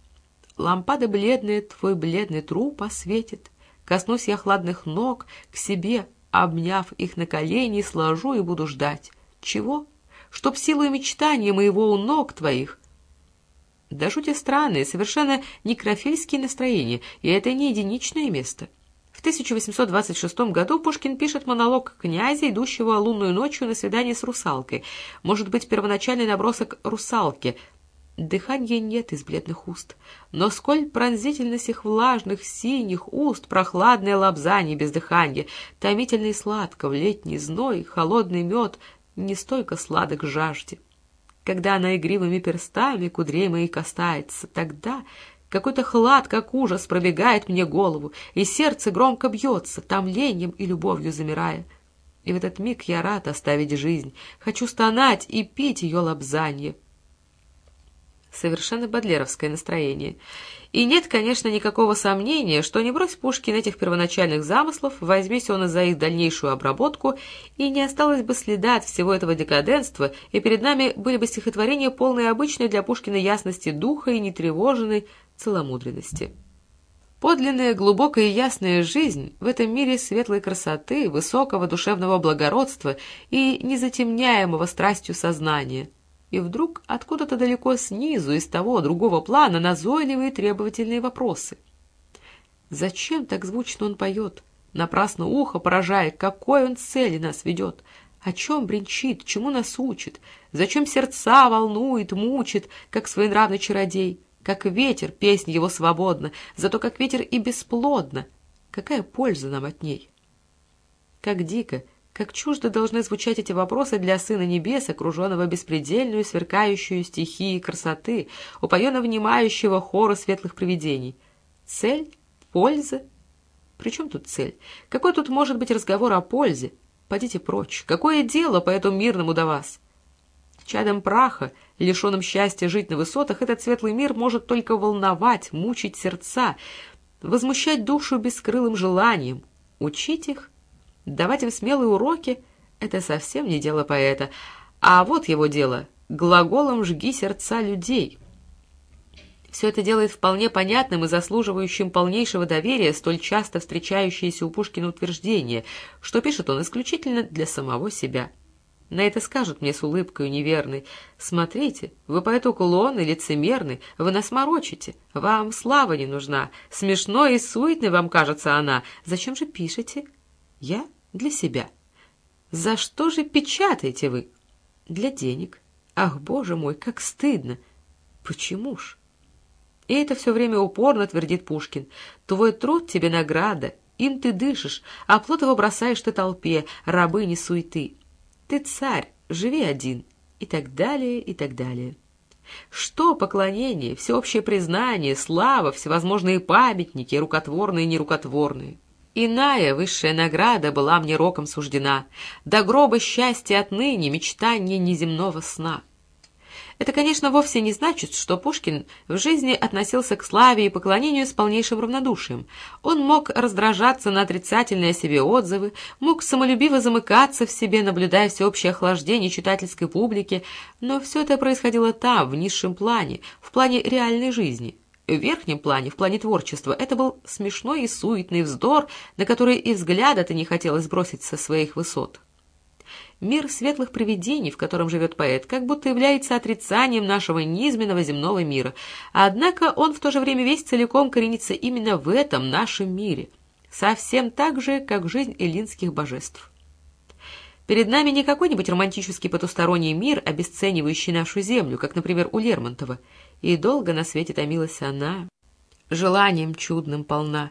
Лампада бледная твой бледный труп осветит, коснусь я хладных ног к себе, обняв их на колени, сложу и буду ждать. Чего? Чтоб силой мечтания моего у ног твоих. Да жути странные, совершенно некрофильские настроения, и это не единичное место. В 1826 году Пушкин пишет монолог князя, идущего лунную ночью на свидание с русалкой. Может быть, первоначальный набросок «Русалки», Дыхания нет из бледных уст, но сколь пронзительность их влажных, синих уст, прохладное лобзание без дыхания, томительный сладко в летний зной, холодный мед, не столько сладок жажде. Когда она игривыми перстами кудрей моей касается, тогда какой-то хлад, как ужас, пробегает мне голову, и сердце громко бьется, томлением и любовью замирая. И в этот миг я рад оставить жизнь, хочу стонать и пить ее лобзанье, Совершенно бодлеровское настроение. И нет, конечно, никакого сомнения, что не брось Пушкин этих первоначальных замыслов, возьмись он и за их дальнейшую обработку, и не осталось бы следа от всего этого декаденства, и перед нами были бы стихотворения, полные обычной для Пушкина ясности духа и нетревоженной целомудренности. Подлинная, глубокая и ясная жизнь в этом мире светлой красоты, высокого душевного благородства и незатемняемого страстью сознания. И вдруг откуда-то далеко снизу, из того другого плана, назойливые требовательные вопросы. Зачем так звучно он поет? Напрасно ухо поражая, какой он цели нас ведет. О чем бренчит, чему нас учит? Зачем сердца волнует, мучит, как своенравный чародей? Как ветер, песня его свободна, зато как ветер и бесплодна. Какая польза нам от ней? Как дико, как чуждо должны звучать эти вопросы для Сына Небес, окруженного беспредельную, сверкающую стихией красоты, упоенно внимающего хора светлых привидений. Цель? Польза? При чем тут цель? Какой тут может быть разговор о пользе? Пойдите прочь. Какое дело по этому мирному до вас? Чадом праха — лишенным счастья жить на высотах, этот светлый мир может только волновать, мучить сердца, возмущать душу бескрылым желанием. Учить их, давать им смелые уроки — это совсем не дело поэта. А вот его дело — глаголом «жги сердца людей». Все это делает вполне понятным и заслуживающим полнейшего доверия столь часто встречающееся у Пушкина утверждение, что пишет он исключительно для самого себя. На это скажут мне с улыбкой неверной. «Смотрите, вы поэт уклонный, лицемерный, вы нас морочите. Вам слава не нужна. Смешной и суетной вам кажется она. Зачем же пишете?» «Я? Для себя». «За что же печатаете вы?» «Для денег». «Ах, боже мой, как стыдно!» «Почему ж?» И это все время упорно твердит Пушкин. «Твой труд тебе награда, им ты дышишь, а плод его бросаешь ты толпе, рабыни суеты». Ты царь, живи один, и так далее, и так далее. Что поклонение, всеобщее признание, слава, всевозможные памятники, рукотворные и нерукотворные? Иная высшая награда была мне роком суждена, до гроба счастья отныне, мечтание неземного сна. Это, конечно, вовсе не значит, что Пушкин в жизни относился к славе и поклонению с полнейшим равнодушием. Он мог раздражаться на отрицательные о себе отзывы, мог самолюбиво замыкаться в себе, наблюдая всеобщее охлаждение читательской публики, но все это происходило там, в низшем плане, в плане реальной жизни. В верхнем плане, в плане творчества, это был смешной и суетный вздор, на который и взгляда-то не хотелось бросить со своих высот. Мир светлых привидений, в котором живет поэт, как будто является отрицанием нашего низменного земного мира. Однако он в то же время весь целиком коренится именно в этом нашем мире, совсем так же, как жизнь эллинских божеств. Перед нами не какой-нибудь романтический потусторонний мир, обесценивающий нашу землю, как, например, у Лермонтова. И долго на свете томилась она, желанием чудным полна.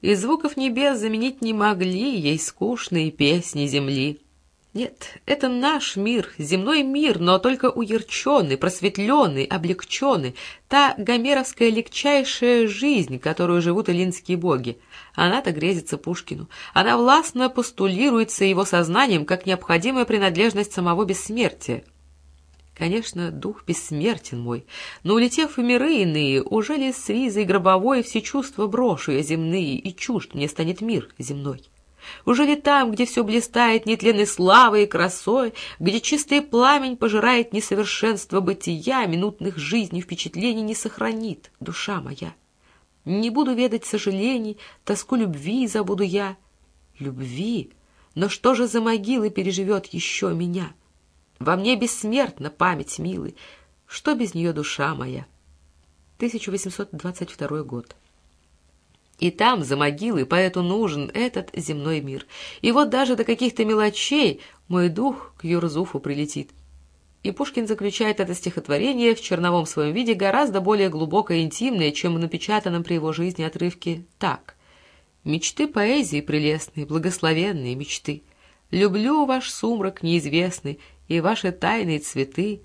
И звуков небес заменить не могли ей скучные песни земли. Нет, это наш мир, земной мир, но только уярченный, просветленный, облегченный, та гомеровская легчайшая жизнь, которую живут эллинские боги. Она-то грезится Пушкину. Она властно постулируется его сознанием как необходимая принадлежность самого бессмертия. Конечно, дух бессмертен мой, но, улетев в миры иные, уже ли с визой гробовой все чувства брошу я земные, и чужд мне станет мир земной? Уже ли там, где все блистает нетленной славой и красой, где чистый пламень пожирает несовершенство бытия, минутных жизней впечатлений не сохранит душа моя? Не буду ведать сожалений, тоску любви забуду я. Любви? Но что же за могилы переживет еще меня? Во мне бессмертна память милый. Что без нее душа моя? 1822 год. И там, за могилой, поэту нужен этот земной мир. И вот даже до каких-то мелочей мой дух к Юрзуфу прилетит. И Пушкин заключает это стихотворение в черновом своем виде гораздо более глубоко и интимное, чем в напечатанном при его жизни отрывке так. «Мечты поэзии прелестные, благословенные мечты. Люблю ваш сумрак неизвестный и ваши тайные цветы.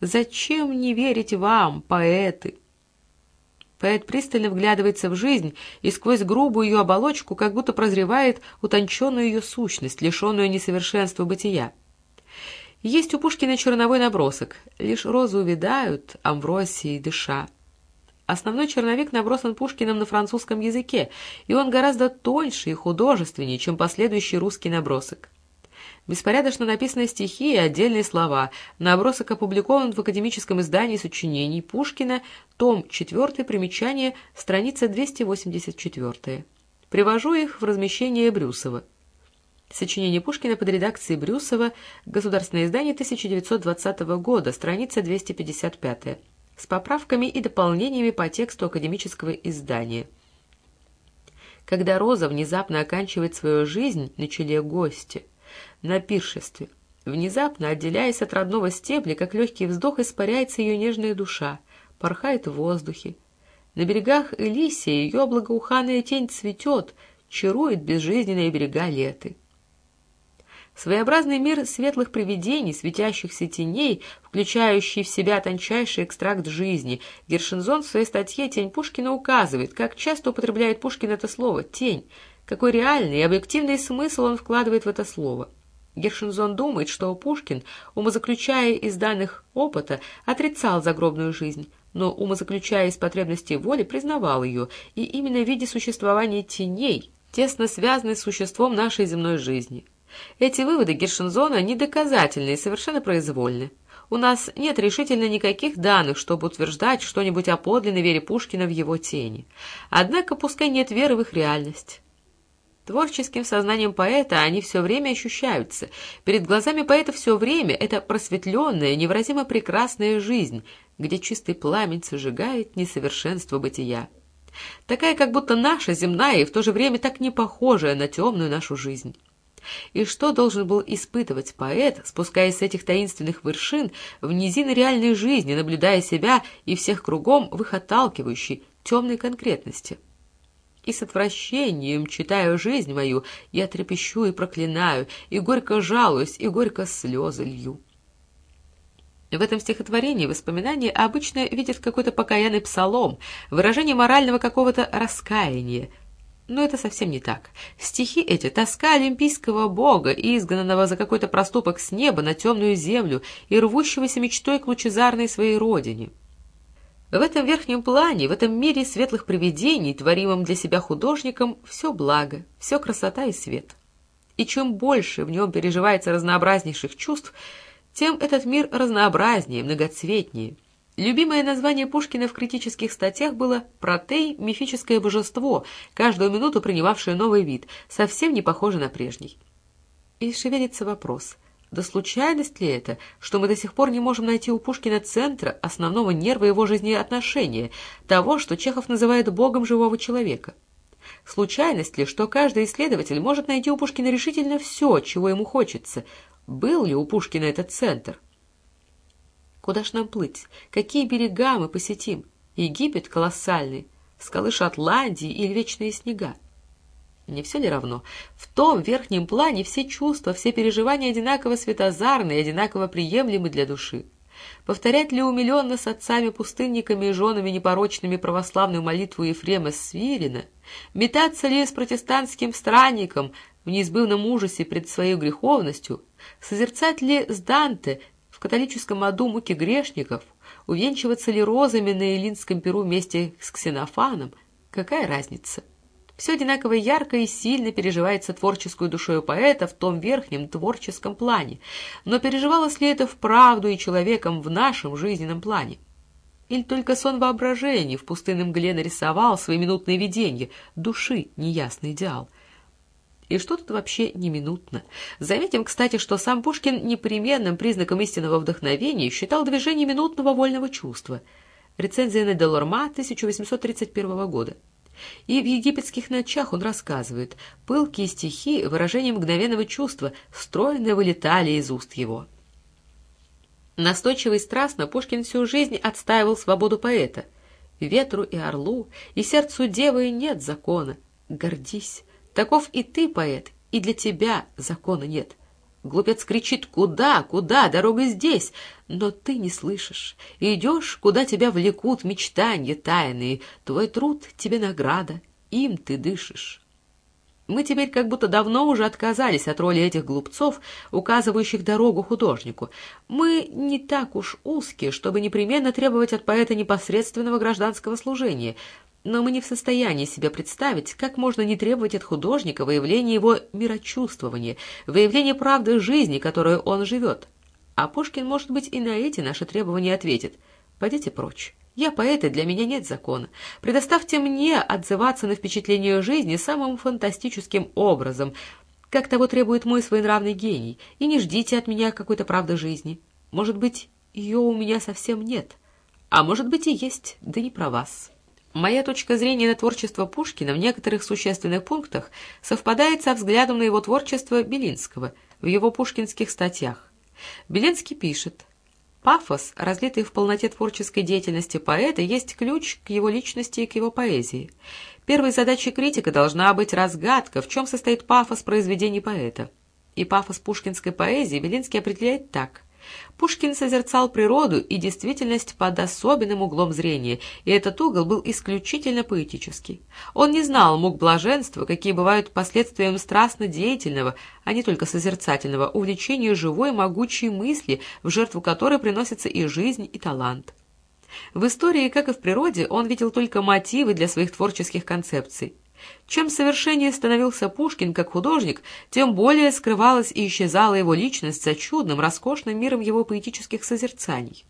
Зачем не верить вам, поэты?» Поэт пристально вглядывается в жизнь и сквозь грубую ее оболочку как будто прозревает утонченную ее сущность, лишенную несовершенства бытия. Есть у Пушкина черновой набросок «Лишь розы увядают, амвросии дыша». Основной черновик набросан Пушкиным на французском языке, и он гораздо тоньше и художественнее, чем последующий русский набросок. Беспорядочно написаны стихи и отдельные слова. Набросок опубликован в академическом издании сочинений Пушкина, том 4, примечание, страница 284. Привожу их в размещение Брюсова. Сочинение Пушкина под редакцией Брюсова, Государственное издание 1920 года, страница 255, с поправками и дополнениями по тексту академического издания. Когда Роза внезапно оканчивает свою жизнь на челе гостя, на пиршестве, внезапно отделяясь от родного стебля, как легкий вздох, испаряется ее нежная душа, порхает в воздухе. На берегах Элисия ее благоуханная тень цветет, чарует безжизненные берега леты. Своеобразный мир светлых привидений, светящихся теней, включающий в себя тончайший экстракт жизни. Гершинзон в своей статье «Тень Пушкина» указывает, как часто употребляет Пушкин это слово «тень», какой реальный и объективный смысл он вкладывает в это слово. Гершинзон думает, что Пушкин, умозаключая из данных опыта, отрицал загробную жизнь, но умозаключая из потребностей воли, признавал ее, и именно в виде существования теней, тесно связанной с существом нашей земной жизни – эти выводы Гершензона недоказательны и совершенно произвольны. У нас нет решительно никаких данных, чтобы утверждать что-нибудь о подлинной вере Пушкина в его тени. Однако пускай нет веры в их реальность. Творческим сознанием поэта они все время ощущаются. Перед глазами поэта все время это просветленная, невыразимо прекрасная жизнь, где чистый пламень сожигает несовершенство бытия. Такая, как будто наша земная и в то же время так не похожая на темную нашу жизнь. И что должен был испытывать поэт, спускаясь с этих таинственных вершин в низины реальной жизни, наблюдая себя и всех кругом в их отталкивающей, темной конкретности? И с отвращением, читаю жизнь мою, я трепещу и проклинаю, и горько жалуюсь, и горько слезы лью. В этом стихотворении воспоминания обычно видят какой-то покаянный псалом, выражение морального какого-то раскаяния, но это совсем не так. Стихи эти — тоска олимпийского бога, изгнанного за какой-то проступок с неба на темную землю и рвущегося мечтой к лучезарной своей родине. В этом верхнем плане, в этом мире светлых привидений, творимом для себя художником, все благо, все красота и свет. И чем больше в нем переживается разнообразнейших чувств, тем этот мир разнообразнее, многоцветнее — Любимое название Пушкина в критических статьях было «Протей – мифическое божество», каждую минуту принимавшее новый вид, совсем не похоже на прежний. И шевелится вопрос, да случайность ли это, что мы до сих пор не можем найти у Пушкина центра, основного нерва его жизнеотношения, того, что Чехов называет богом живого человека? Случайность ли, что каждый исследователь может найти у Пушкина решительно все, чего ему хочется? Был ли у Пушкина этот центр? Куда ж нам плыть? Какие берега мы посетим? Египет колоссальный, скалы Шотландии или вечные снега? Не все ли равно? В том верхнем плане все чувства, все переживания одинаково светозарны и одинаково приемлемы для души. Повторять ли умиленно с отцами-пустынниками и женами непорочными православную молитву Ефрема Свирина? Метаться ли с протестантским странником в неизбывном ужасе пред своей греховностью? Созерцать ли с Данте в католическом аду муки грешников, увенчиваться ли розами на Элинском перу вместе с Ксенофаном, какая разница? Все одинаково ярко и сильно переживается творческую душою поэта в том верхнем творческом плане, но переживалось ли это вправду и человеком в нашем жизненном плане? Или только сон воображения в пустынном мгле нарисовал свои минутные видения, души неясный идеал — и что тут вообще не минутно? Заметим, кстати, что сам Пушкин непременным признаком истинного вдохновения считал движение минутного вольного чувства. Рецензия на Делорма 1831 года. И в «Египетских ночах» он рассказывает, пылкие стихи, выражение мгновенного чувства, стройно вылетали из уст его. Настойчиво и страстно Пушкин всю жизнь отстаивал свободу поэта. «Ветру и орлу, и сердцу девы нет закона. Гордись, Таков и ты, поэт, и для тебя закона нет. Глупец кричит «Куда? Куда? Дорога здесь!» Но ты не слышишь. Идешь, куда тебя влекут мечтания тайные. Твой труд — тебе награда, им ты дышишь. Мы теперь как будто давно уже отказались от роли этих глупцов, указывающих дорогу художнику. Мы не так уж узкие, чтобы непременно требовать от поэта непосредственного гражданского служения, но мы не в состоянии себе представить, как можно не требовать от художника выявления его мирочувствования, выявления правды жизни, которую он живет. А Пушкин, может быть, и на эти наши требования ответит «Пойдите прочь». Я поэт, и для меня нет закона. Предоставьте мне отзываться на впечатление жизни самым фантастическим образом, как того требует мой своенравный гений, и не ждите от меня какой-то правды жизни. Может быть, ее у меня совсем нет, а может быть и есть, да не про вас». Моя точка зрения на творчество Пушкина в некоторых существенных пунктах совпадает со взглядом на его творчество Белинского в его пушкинских статьях. Белинский пишет, Пафос, разлитый в полноте творческой деятельности поэта, есть ключ к его личности и к его поэзии. Первой задачей критика должна быть разгадка, в чем состоит пафос произведений поэта. И пафос пушкинской поэзии Белинский определяет так. Пушкин созерцал природу и действительность под особенным углом зрения, и этот угол был исключительно поэтический. Он не знал мук блаженства, какие бывают последствием страстно-деятельного, а не только созерцательного, увлечения живой могучей мысли, в жертву которой приносится и жизнь, и талант. В истории, как и в природе, он видел только мотивы для своих творческих концепций. Чем совершеннее становился Пушкин как художник, тем более скрывалась и исчезала его личность за чудным, роскошным миром его поэтических созерцаний.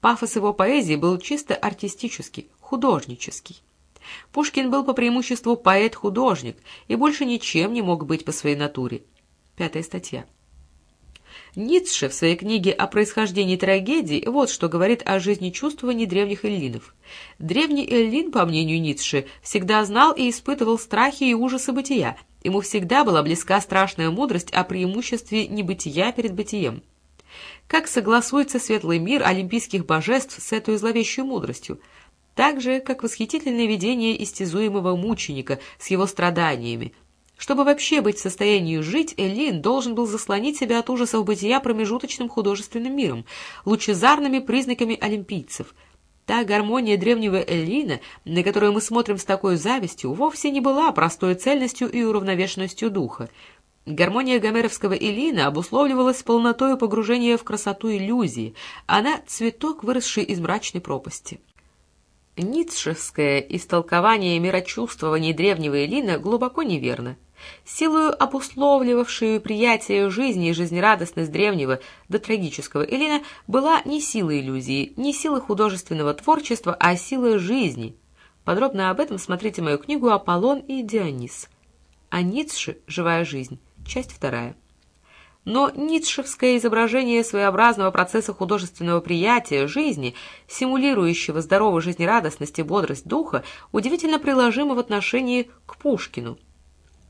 Пафос его поэзии был чисто артистический, художнический. Пушкин был по преимуществу поэт-художник и больше ничем не мог быть по своей натуре. Пятая статья. Ницше в своей книге о происхождении трагедий вот что говорит о жизнечувствовании древних эллинов. Древний эллин, по мнению Ницше, всегда знал и испытывал страхи и ужасы бытия. Ему всегда была близка страшная мудрость о преимуществе небытия перед бытием. Как согласуется светлый мир олимпийских божеств с этой зловещей мудростью? Так же, как восхитительное видение истязуемого мученика с его страданиями – чтобы вообще быть в состоянии жить, Эллин должен был заслонить себя от ужасов бытия промежуточным художественным миром, лучезарными признаками олимпийцев. Та гармония древнего Эллина, на которую мы смотрим с такой завистью, вовсе не была простой цельностью и уравновешенностью духа. Гармония гомеровского Эллина обусловливалась полнотой погружения в красоту иллюзии. Она — цветок, выросший из мрачной пропасти. Ницшевское истолкование мирочувствований древнего Эллина глубоко неверно. Силою обусловливавшую приятие жизни и жизнерадостность древнего до трагического Эллина была не сила иллюзии, не сила художественного творчества, а сила жизни. Подробно об этом смотрите мою книгу «Аполлон и Дионис». А Ницше «Живая жизнь», часть вторая. Но ницшевское изображение своеобразного процесса художественного приятия жизни, симулирующего здоровую жизнерадостность и бодрость духа, удивительно приложимо в отношении к Пушкину –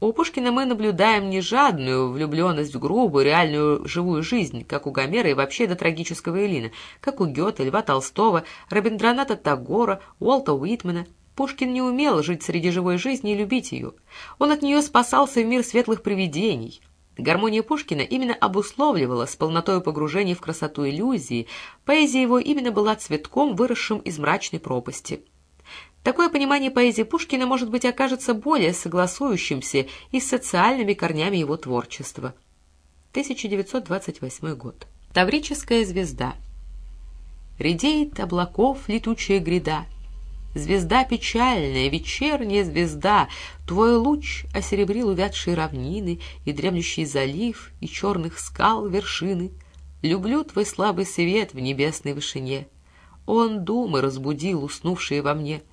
у Пушкина мы наблюдаем не жадную влюбленность в грубую, реальную, живую жизнь, как у Гомера и вообще до трагического Элина, как у Гёте, Льва Толстого, Рабиндраната Тагора, Уолта Уитмена. Пушкин не умел жить среди живой жизни и любить ее. Он от нее спасался в мир светлых привидений. Гармония Пушкина именно обусловливала с полнотой погружения в красоту иллюзии, поэзия его именно была цветком, выросшим из мрачной пропасти. Такое понимание поэзии Пушкина, может быть, окажется более согласующимся и с социальными корнями его творчества. 1928 год. Таврическая звезда. Редеет облаков летучая гряда. Звезда печальная, вечерняя звезда, Твой луч осеребрил увядшие равнины И дремлющий залив, и черных скал вершины. Люблю твой слабый свет в небесной вышине. Он думы разбудил, уснувшие во мне —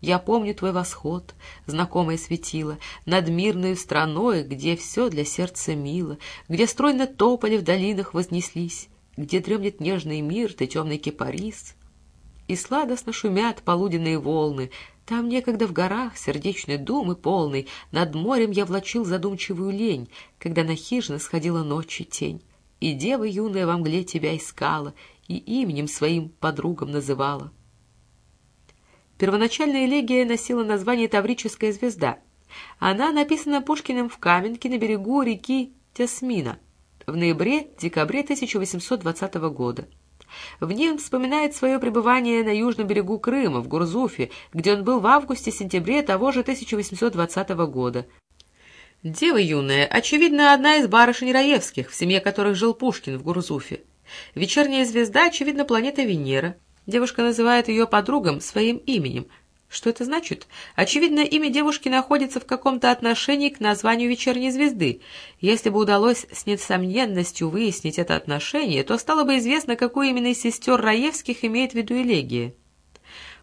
я помню твой восход, знакомое светило, Над мирной страной, где все для сердца мило, Где стройно тополи в долинах вознеслись, Где дремлет нежный мир, ты темный кипарис. И сладостно шумят полуденные волны, Там некогда в горах сердечной думы полный Над морем я влачил задумчивую лень, Когда на хижины сходила ночи тень, И дева юная во мгле тебя искала, И именем своим подругам называла. Первоначальная элегия носила название «Таврическая звезда». Она написана Пушкиным в Каменке на берегу реки Тясмина в ноябре-декабре 1820 года. В ней он вспоминает свое пребывание на южном берегу Крыма, в Гурзуфе, где он был в августе-сентябре того же 1820 года. Дева юная, очевидно, одна из барышень Раевских, в семье которых жил Пушкин в Гурзуфе. Вечерняя звезда, очевидно, планета Венера. Девушка называет ее подругам своим именем. Что это значит? Очевидно, имя девушки находится в каком-то отношении к названию вечерней звезды. Если бы удалось с несомненностью выяснить это отношение, то стало бы известно, какую именно из сестер Раевских имеет в виду элегия.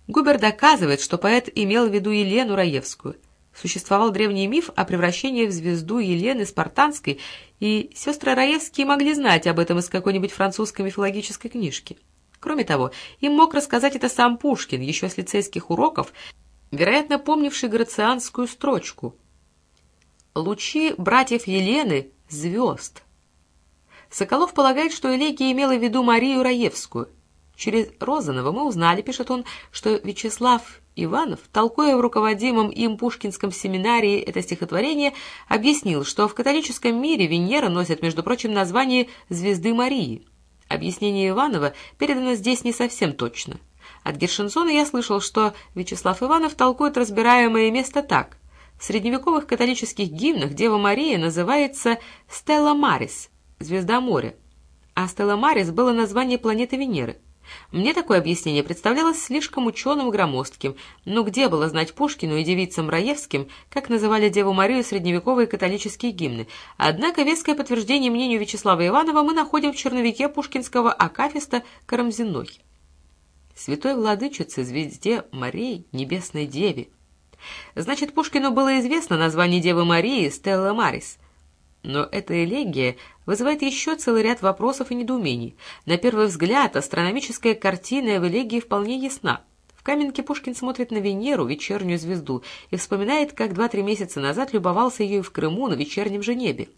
Губер доказывает, что поэт имел в виду Елену Раевскую. Существовал древний миф о превращении в звезду Елены Спартанской, и сестры Раевские могли знать об этом из какой-нибудь французской мифологической книжки. Кроме того, им мог рассказать это сам Пушкин, еще с лицейских уроков, вероятно, помнивший грацианскую строчку «Лучи братьев Елены — звезд». Соколов полагает, что элегия имела в виду Марию Раевскую. Через Розанова мы узнали, пишет он, что Вячеслав Иванов, толкуя в руководимом им Пушкинском семинарии это стихотворение, объяснил, что в католическом мире Венера носит, между прочим, название «Звезды Марии». Объяснение Иванова передано здесь не совсем точно. От Гершенсона я слышал, что Вячеслав Иванов толкует разбираемое место так. В средневековых католических гимнах Дева Мария называется «Стелла Марис» — «Звезда моря», а Стелла Марис было название планеты Венеры. Мне такое объяснение представлялось слишком ученым громоздким, но где было знать Пушкину и девицам Раевским, как называли Деву Марию средневековые католические гимны. Однако веское подтверждение мнению Вячеслава Иванова мы находим в черновике пушкинского акафиста Карамзиной. Святой владычице, звезде Марии, небесной деве. Значит, Пушкину было известно название Девы Марии Стелла Марис – но эта элегия вызывает еще целый ряд вопросов и недоумений. На первый взгляд, астрономическая картина в элегии вполне ясна. В Каменке Пушкин смотрит на Венеру, вечернюю звезду, и вспоминает, как два-три месяца назад любовался ею в Крыму на вечернем же небе.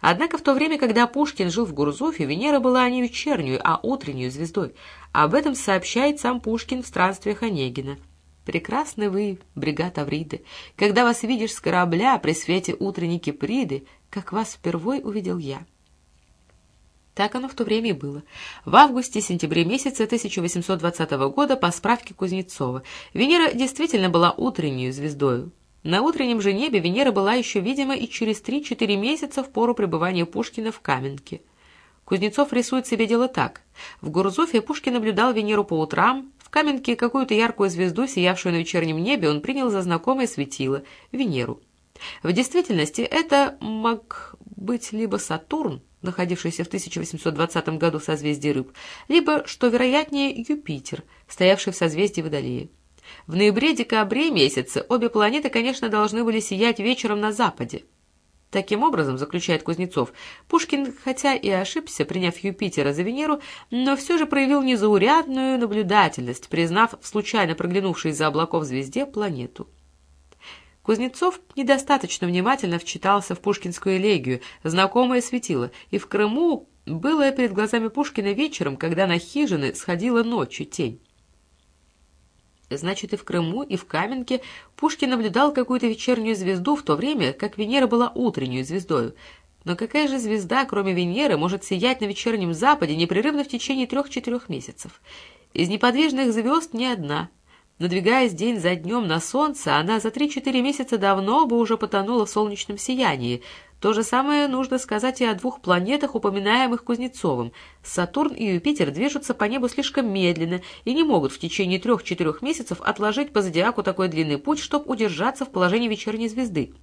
Однако в то время, когда Пушкин жил в Гурзуфе, Венера была не вечернюю, а утреннюю звездой. Об этом сообщает сам Пушкин в странствиях Онегина. «Прекрасны вы, бригад Авриды, когда вас видишь с корабля при свете утренней Киприды, как вас впервой увидел я». Так оно в то время и было. В августе-сентябре месяце 1820 года по справке Кузнецова Венера действительно была утренней звездою. На утреннем же небе Венера была еще видима и через 3-4 месяца в пору пребывания Пушкина в Каменке. Кузнецов рисует себе дело так. В Гурзуфе Пушкин наблюдал Венеру по утрам, в Каменке какую-то яркую звезду, сиявшую на вечернем небе, он принял за знакомое светило — Венеру. В действительности это мог быть либо Сатурн, находившийся в 1820 году в созвездии Рыб, либо, что вероятнее, Юпитер, стоявший в созвездии Водолея. В ноябре-декабре месяце обе планеты, конечно, должны были сиять вечером на западе. Таким образом, заключает Кузнецов, Пушкин, хотя и ошибся, приняв Юпитера за Венеру, но все же проявил незаурядную наблюдательность, признав в случайно проглянувшей из-за облаков звезде планету. Кузнецов недостаточно внимательно вчитался в пушкинскую элегию, знакомое светило, и в Крыму было перед глазами Пушкина вечером, когда на хижины сходила ночью тень. Значит, и в Крыму, и в Каменке Пушкин наблюдал какую-то вечернюю звезду в то время, как Венера была утреннюю звездою. Но какая же звезда, кроме Венеры, может сиять на вечернем западе непрерывно в течение трех-четырех месяцев? Из неподвижных звезд ни одна — Надвигаясь день за днем на солнце, она за три-четыре месяца давно бы уже потонула в солнечном сиянии. То же самое нужно сказать и о двух планетах, упоминаемых Кузнецовым. Сатурн и Юпитер движутся по небу слишком медленно и не могут в течение трех-четырех месяцев отложить по зодиаку такой длинный путь, чтобы удержаться в положении вечерней звезды.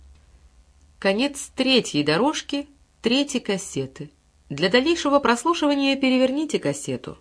Конец третьей дорожки, третьей кассеты. Для дальнейшего прослушивания переверните кассету.